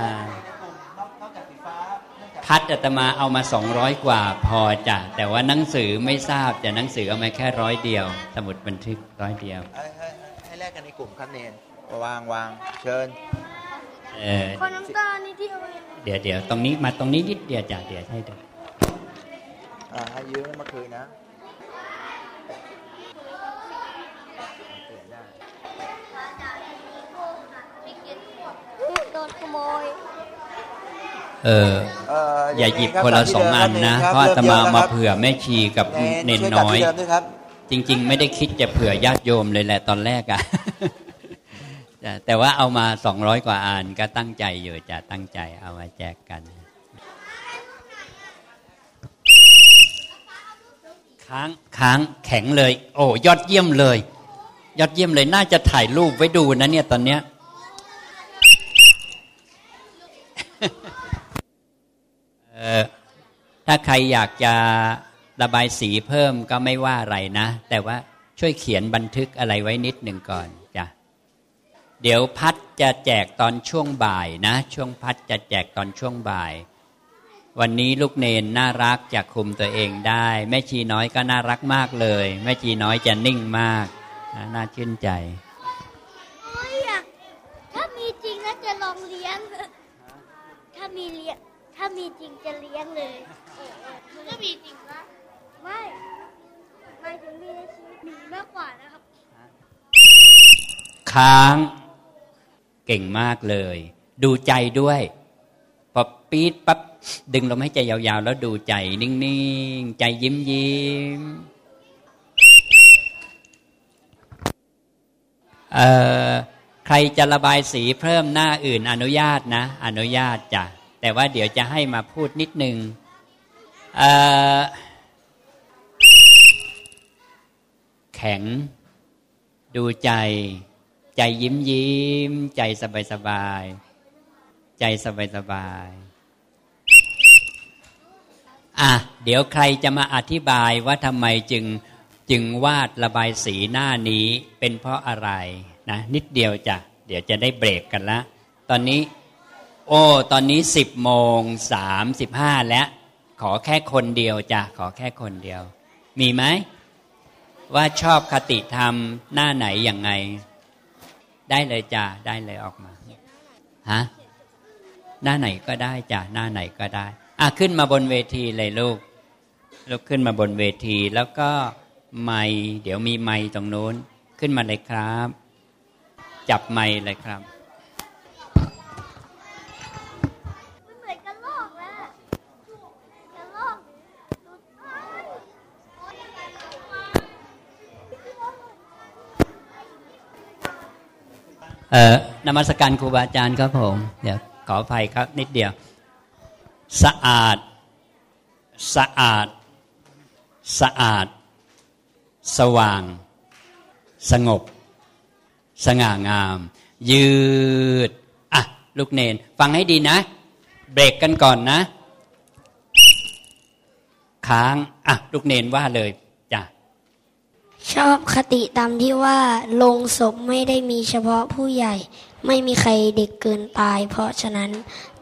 พัดอาตมาเอามาสองร้อยกว่าพอจ้ะแต่ว่าหนังสือไม่ทราบแต่หนังสือเอามาแค่ร้อยเดียว สมุดบันทึกร้อยเดียวให้แลกกันในกลุ่มครับเนนวางวางเชิญ เออคนน้ำตาลนี่ที่เดี๋ยวเดี๋ยวตรงนี้มาตรงนี้นิดเดียวจ้ะเดี๋ยวให้ดูอ่าให้ยืมเมื่อคืนนะโดนขโมยเอออย่าหยิบคนละสองอันนะเพราะอาตมามาเผื่อแม่ชีกับเนนน้อย จริง ๆ ไม่ได้คิดจะเผื่อญาติโยมเลยแหละตอนแรกอะ แต่ว่าเอามาสองร้อยกว่าอันก็ตั้งใจอยู่จะตั้งใจเอามาแจกกัน ค้างค้างแข็งเลย โอ้ยอดเยี่ยมเลย ยอดเยี่ยมเลยน่าจะถ่ายรูปไว้ดูนะเนี่ยตอนเนี้ยถ้าใครอยากจะระบายสีเพิ่มก็ไม่ว่าอะไรนะ แต่ว่าช่วยเขียนบันทึกอะไรไว้นิดหนึ่งก่อน เดี๋ยวพัดจะแจกตอนช่วงบ่ายนะ ช่วงพัดจะแจกตอนช่วงบ่าย วันนี้ลูกเนนน่ารักจะคุมตัวเองได้ แม่ชีน้อยก็น่ารักมากเลย แม่ชีน้อยจะนิ่งมาก น่าชื่นใจโอ้ยอยากถ้ามีจริงแล้วจะลองเลี้ยง ถ้ามีเลี้ยงถ้ามีจริงจะเลี้ยงเลยถ้ามีจริงปะไม่หมายถึงมีในชีวิตมีมากกว่านะครับ ค้าง เก่งมากเลย ดูใจด้วยพอปี๊ดปั๊บดึงลมให้ใจยาวๆ แล้วดูใจ นิ่งๆ ใจยิ้มยิ้มเอ่อใครจะระบายสีเพิ่มหน้าอื่นอนุญาตนะ อนุญาตจ้ะแต่ว่าเดี๋ยวจะให้มาพูดนิดนึงเอ่อแข็ง ดูใจ ใจยิ้มยิ้ม ใจสบายสบาย ใจสบายสบายอะเดี๋ยวใครจะมาอธิบายว่าทำไมจึงจึงวาดระบายสีหน้านี้เป็นเพราะอะไรนะนิดเดียวจ้ะเดี๋ยวจะได้เบรกกันละตอนนี้ โอ้ตอนนี้สิบโมงสามสิบห้าแล้วขอแค่คนเดียวจ้ะขอแค่คนเดียว มีไหมว่าชอบคติธรรมหน้าไหนอย่างไง ได้เลยจ้าได้เลยออกมาฮะหน้าไหนก็ได้จ้าหน้าไหนก็ได้อะขึ้นมาบนเวทีเลยลูกลูกขึ้นมาบนเวทีแล้วก็ไม่เดี๋ยวมีไม่ตรงนู้น ขึ้นมาเลยครับ จับไม่เลยครับ มันเหมือนกระลอกแล้วกระลอกดูอ้าย เอ่อนมัสการครูบาอาจารย์ครับผม เดี๋ยวขออภัยครับนิดเดียว สะอาด สะอาด สะอาด สว่าง สงบ สง่างาม ยืด อะ ลูกเนน ฟังให้ดีนะ เบรกกันก่อนนะ ค้าง อะ ลูกเนนว่าเลย ชอบคติตามที่ว่าลงศพไม่ได้มีเฉพาะผู้ใหญ่ ไม่มีใครเด็กเกินตาย เพราะฉะนั้น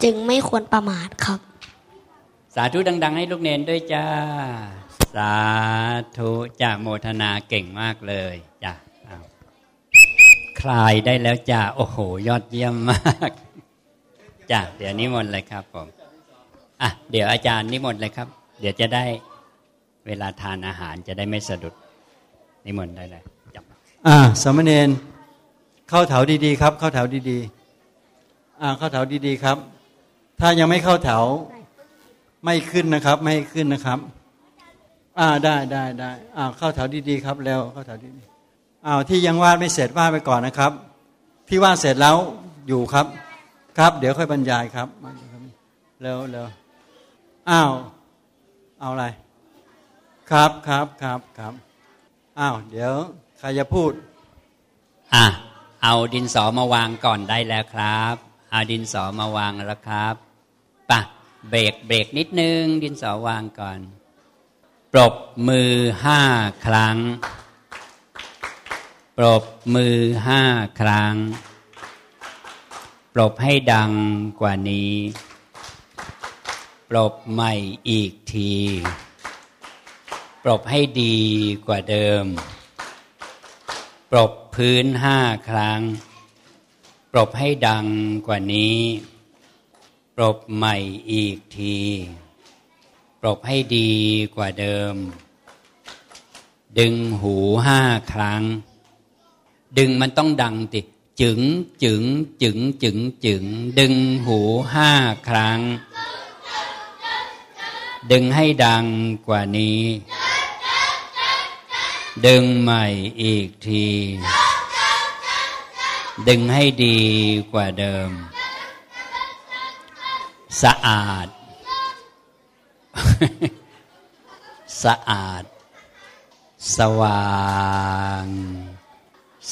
จึงไม่ควรประมาทครับ สาธุดัง ๆ ให้ลูกเนนด้วยจ้า สาธุจ้าโมทนาเก่งมากเลยจ้าเอาคลายได้แล้วจ้าโอ้โห ยอดเยี่ยมมากจ้าเดี๋ยวนิมนต์เลยครับผมอะเดี๋ยวอาจารย์นิมนต์เลยครับ เดี๋ยวจะได้เวลาทานอาหารจะได้ไม่สะดุด นิมนต์ได้เลยจับอ่าสามเณรเข้าแถวดีๆครับ เข้าแถวดีๆอ่าเข้าแถวดีๆครับ ถ้ายังไม่เข้าแถวไม่ขึ้นนะครับ ไม่ขึ้นนะครับ อ่าได้ได้ได้อ่าเข้าแถวดีๆครับเร็วเข้าแถวดีๆอ้าวที่ยังวาดไม่เสร็จวาดไปก่อนนะครับ ที่วาดเสร็จแล้วอยู่ครับ ครับ เดี๋ยวค่อยบรรยายครับเร็วเร็วอ้าวเอาอะไร ครับครับครับครับ อ้าวเดี๋ยวใครจะพูด อะเอาดินสอมาวางก่อนได้แล้วครับเอาดินสอมาวางแล้วครับปะเบรกเบรกนิดนึง ดินสอวางก่อน ปรบมือห้าครั้ง ปรบมือห้าครั้ง ปรบให้ดังกว่านี้ ปรบใหม่อีกที ปรบให้ดีกว่าเดิม ปรบพื้นห้าครั้ง ปรบให้ดังกว่านี้ ปรบใหม่อีกที ปรบให้ดีกว่าเดิม ดึงหูห้าครั้ง ดึงมันต้องดังติจึงจึงจึงจึงจึง ดึงหูห้าครั้ง ดึงให้ดังกว่านี้ ดึงใหม่อีกที ดึงให้ดีกว่าเดิม สะอาด สะอาด สว่าง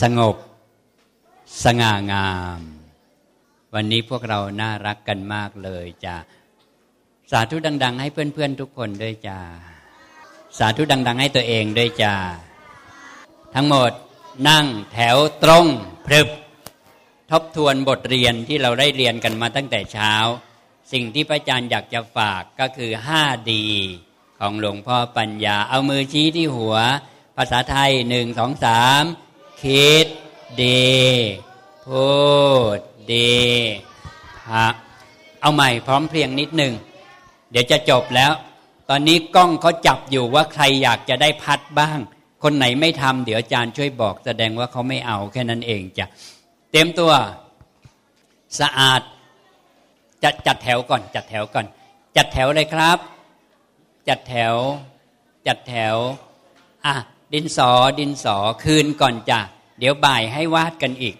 สงบ สง่างาม วันนี้พวกเราน่ารักกันมากเลยจ้ะสาธุดัง ๆ ให้เพื่อน ๆ ทุกคนด้วยจ้าสาธุดัง ๆ ให้ตัวเองด้วยจ้า ทั้งหมดนั่งแถวตรงพรึบ ทบทวนบทเรียนที่เราได้เรียนกันมาตั้งแต่เช้า สิ่งที่พระอาจารย์อยากจะฝากก็คือห้าดีของหลวงพ่อปัญญา เอามือชี้ที่หัว ภาษาไทยหนึ่งสองสามคิดดีพูดดีพระเอาใหม่พร้อมเพรียงนิดหนึ่ง เดี๋ยวจะจบแล้ว ตอนนี้กล้องเขาจับอยู่ว่าใครอยากจะได้พัดบ้าง คนไหนไม่ทำเดี๋ยวอาจารย์ช่วยบอก แสดงว่าเขาไม่เอาแค่นั้นเองจ้ะเต็มตัวสะอาดจัดจัดแถวก่อน จัดแถวก่อน จัดแถวเลยครับ จัดแถว จัดแถวอะดินสอดินสอคืนก่อนจ้ะเดี๋ยวบ่ายให้วาดกันอีก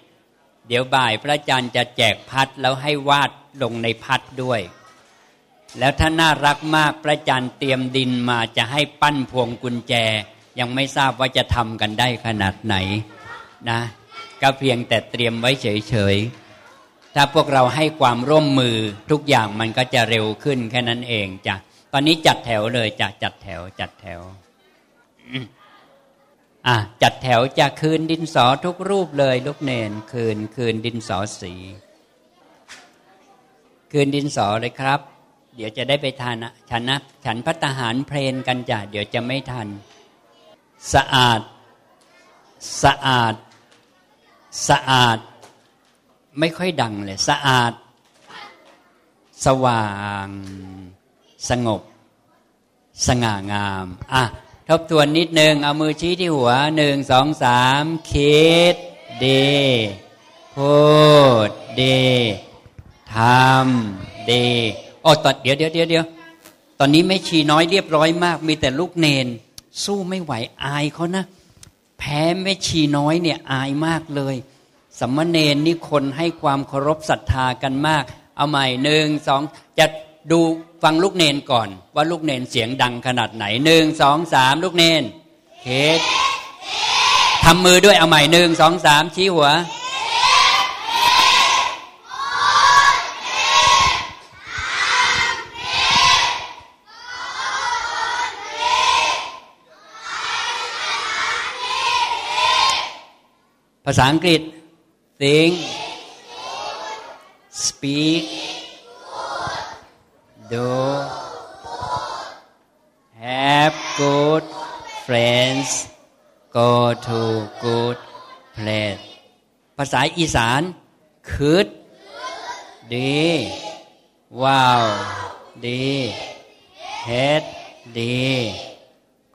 เดี๋ยวบ่ายพระอาจารย์จะแจกพัดแล้วให้วาดลงในพัดด้วย แล้วถ้าน่ารักมากพระอาจารย์เตรียมดินมาจะให้ปั้นพวงกุญแจ ยังไม่ทราบว่าจะทำกันได้ขนาดไหนนะก็เพียงแต่เตรียมไว้เฉยๆ ถ้าพวกเราให้ความร่วมมือทุกอย่างมันก็จะเร็วขึ้นแค่นั้นเองจ้ะตอนนี้จัดแถวเลยจ้ะจัดแถวจัดแถวอะจัดแถวจะคืนดินสอทุกรูปเลยลูกเนนคืนคืนดินสอสี คืนดินสอเลยครับ เดี๋ยวจะได้ไปทานฉันนะฉันพัตหารเพลนกันจ้ะเดี๋ยวจะไม่ทัน สะอาด สะอาด สะอาด ไม่ค่อยดังเลย สะอาด สว่าง สงบ สง่างาม อะ ทบทวนนิดนึง เอามือชี้ที่หัวหนึ่งสองสามคิดดีพูดดีทำดีโอ้ตอนเดี๋ยวเดี๋ยวเดี๋ยวเดี๋ยวตอนนี้ไม่ชีน้อยเรียบร้อยมาก มีแต่ลูกเนน สู้ไม่ไหวอายเขานะ แพ้แม่ชีน้อยเนี่ยอายมากเลยสัมมเนนนี่คนให้ความเคารพศรัทธากันมาก เอาใหม่หนึ่งสองจะดูฟังลูกเนนก่อน ว่าลูกเนนเสียงดังขนาดไหนหนึ่งสองสามลูกเนนเคสทำมือด้วยเอาใหม่หนึ่งสองสามชี้หัว ภาษาอังกฤษ think speak do have good friends go to good place ภาษาอีสานคืดดี ว้าว ดีเฮ็ดดี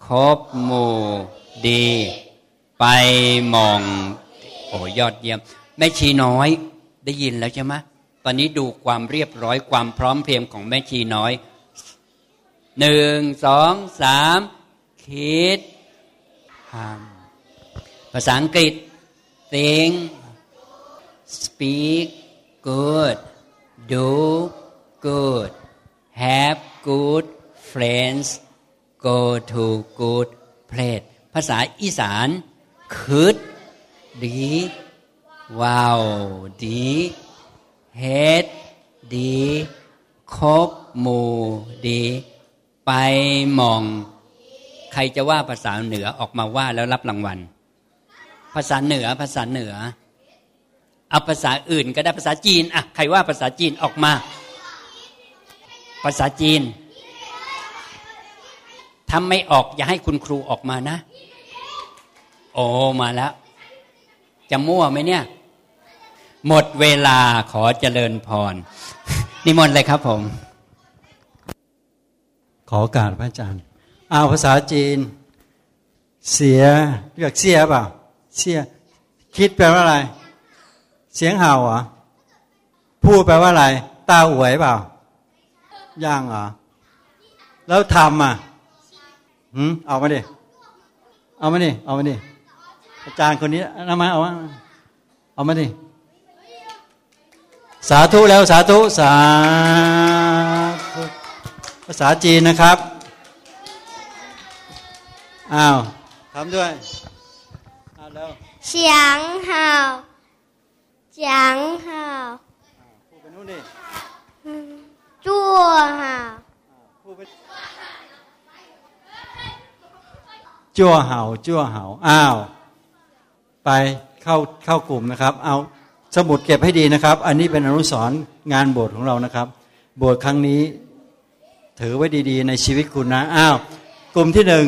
คบหมู่ดี ไปมอง โอ้ยอดเยี่ยมแม่ชีน้อยได้ยินแล้วใช่ไหมตอนนี้ดูความเรียบร้อยความพร้อมเพรียงของแม่ชีน้อยหนึ่งสองสามคิดทำภาษาอังกฤษ think speak good do good have good friends go to good place ภาษาอีสานคืด ดีว้าวดีเฮ็ดดีคบหมู่ดี ไปมอง ใครจะว่าภาษาเหนือออกมาว่าแล้วรับรางวัล ภาษาเหนือภาษาเหนือเอาภาษาอื่นก็ได้ภาษาจีนอะใครว่าภาษาจีนออกมา ภาษาจีนทำไม่ออกอย่าให้คุณครูออกมานะ โอ้มาแล้ว จะมั่วไหมเนี่ย หมดเวลาขอเจริญพร นิมนต์เลยครับผม ขอการพระอาจารย์เอาภาษาจีน เสียเรียกเสียเปล่าเสีย คิดแปลว่าอะไร เสียงเห่าเหรอพูดแปลว่าอะไร ตาหวยเปล่าย่างเหรอแล้วทำอะหืมเอามาดิ เอามาดิ เอามาดิ อาจารย์คนนี้นำมาเอามเอามาดิสาธุแล้วสาธุสาธุภาษาจีนนะครับ อ้าวทำด้วยอ้าวแล้วเสียงเห่าเสียงเห่าพูดไปนู่นดิจั่วเห่าพูดไปจั่วเห่าจั่วเห่าอ้าว ไปเข้าเข้ากลุ่มนะครับ เอาสมุดเก็บให้ดีนะครับ อันนี้เป็นอนุสรณ์งานบสถ์ของเรานะครับบสถ์ครั้งนี้ ถือไว้ดีๆ ในชีวิตคุณนะอ้าวกลุ่มที่หนึ่ง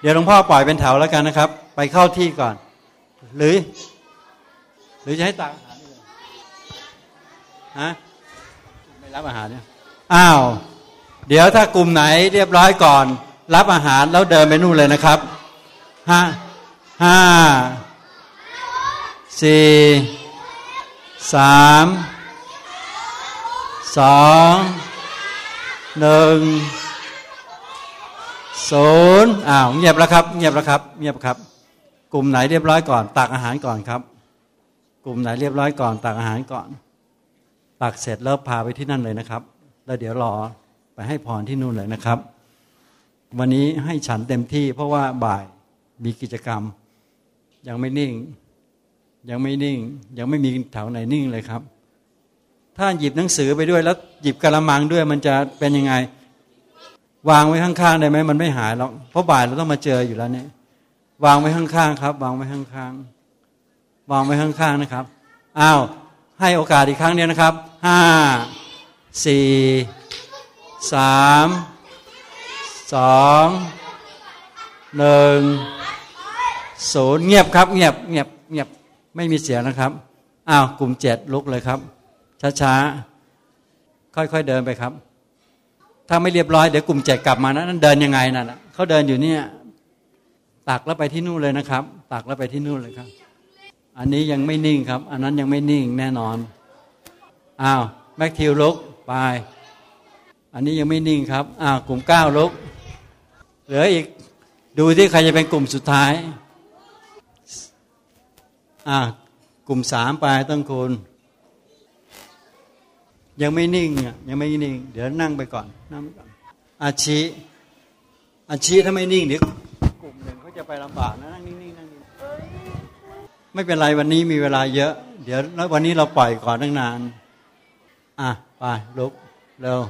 เดี๋ยวหลวงพ่อปล่อยเป็นแถวแล้วกันนะครับ ไปเข้าที่ก่อน หรือ หรือจะให้ตักอาหารฮะไม่รับอาหารเนี่ยอ้าวเดี๋ยวถ้ากลุ่มไหนเรียบร้อยก่อน รับอาหารแล้วเดินไปนู่นเลยนะครับห้าห้า สี่สามสองหนึ่งศูนย์อ้าวเงียบแล้วครับ เงียบแล้วครับ เงียบครับ กลุ่มไหนเรียบร้อยก่อนตักอาหารก่อนครับ กลุ่มไหนเรียบร้อยก่อนตักอาหารก่อน ตักเสร็จแล้วพาไปที่นั่นเลยนะครับ แล้วเดี๋ยวรอไปให้พรที่นู่นเลยนะครับ วันนี้ให้ฉันเต็มที่เพราะว่าบ่ายมีกิจกรรม ยังไม่นิ่ง ยังไม่นิ่ง ยังไม่มีแถวไหนนิ่งเลยครับ ถ้าหยิบหนังสือไปด้วยแล้วหยิบกระมังด้วยมันจะเป็นยังไง วางไว้ข้างๆได้ไหมมันไม่หายหรอกเพราะบ่ายเราต้องมาเจออยู่แล้วเนี่ยวางไว้ข้างๆครับ วางไว้ข้างๆวางไว้ข้างๆนะครับอ้าวให้โอกาสอีกครั้งเดียวนะครับห้าสี่สามสองหนึ่งศูนย์เงียบครับ เงียบเงียบเงียบ ไม่มีเสียงนะครับอ้าวกลุ่มเจ็ดลุกเลยครับ ช้าๆค่อยๆเดินไปครับ ถ้าไม่เรียบร้อยเดี๋ยวกลุ่มเจ็ดกลับมานะนั่นเดินยังไงนั่นเขาเดินอยู่เนี่ยตักแล้วไปที่นู่นเลยนะครับ ตักแล้วไปที่นู่นเลยครับ อันนี้ยังไม่นิ่งครับ อันนั้นยังไม่นิ่งแน่นอนอ้าวแม็กทิวลุกไปอันนี้ยังไม่นิ่งครับอ้าวกลุ่มเก้าลุกเหลืออีกดูที่ใครจะเป็นกลุ่มสุดท้าย อ่ากลุ่มสามไปต้องคุณยังไม่นิ่งยังไม่นิ่ง เดี๋ยวนั่งไปก่อนนั่งไปก่อนอาชีอาชีถ้าไม่นิ่งเดี๋ยวกลุ่มหนึ่งเขาจะไปลำบากนะนั่งนิ่งๆนั่งนิ่งไม่เป็นไรวันนี้มีเวลาเยอะ เดี๋ยวแล้ววันนี้เราปล่อยก่อนตั้งนาน อะไปลุกเร็ว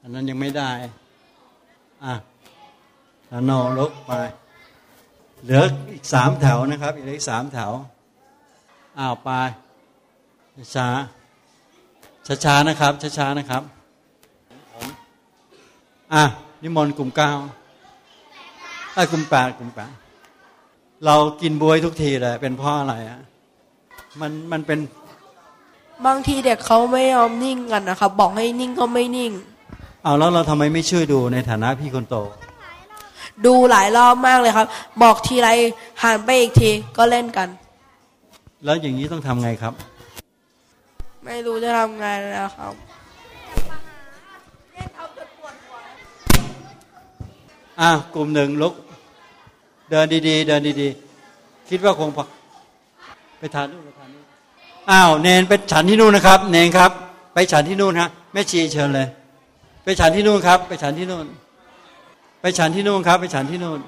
อันนั้นยังไม่ได้ อะแล้วโนลุกไป เหลืออีกสามแถวนะครับอีกเหลืออีกสามแถวอ้าวไปช้าช้าๆนะครับช้าๆนะครับอะนิมนต์กลุ่มเก้าไอ้ยกลุ่มแปดกลุ่มแปดเรากินบวยทุกทีเลยเป็นเพราะอะไรอะมันมันเป็นบางทีเด็กเขาไม่ยอมนิ่งกันนะครับ บอกให้นิ่งก็ไม่นิ่ง เอาแล้วเราทำไมไม่ช่วยดูในฐานะพี่คนโต ดูหลายรอบมากเลยครับ บอกทีไรหันไปอีกทีก็เล่นกัน แล้วอย่างนี้ต้องทำไงครับ ไม่รู้จะทำไงแล้วครับ อะกลุ่มหนึ่งลุก เดินดีๆ เดินดีๆ คิดว่าคงพอไปทานนู่นไปทานนู่นอ้าวเนนไปฉันที่นู่นนะครับ เนนครับ ไปฉันที่นู่นฮะแม่ชีเชิญเลย ไปฉันที่นู่นครับ ไปฉันที่นู่น ไปฉันที่นู่นครับ ไปฉันที่นู่น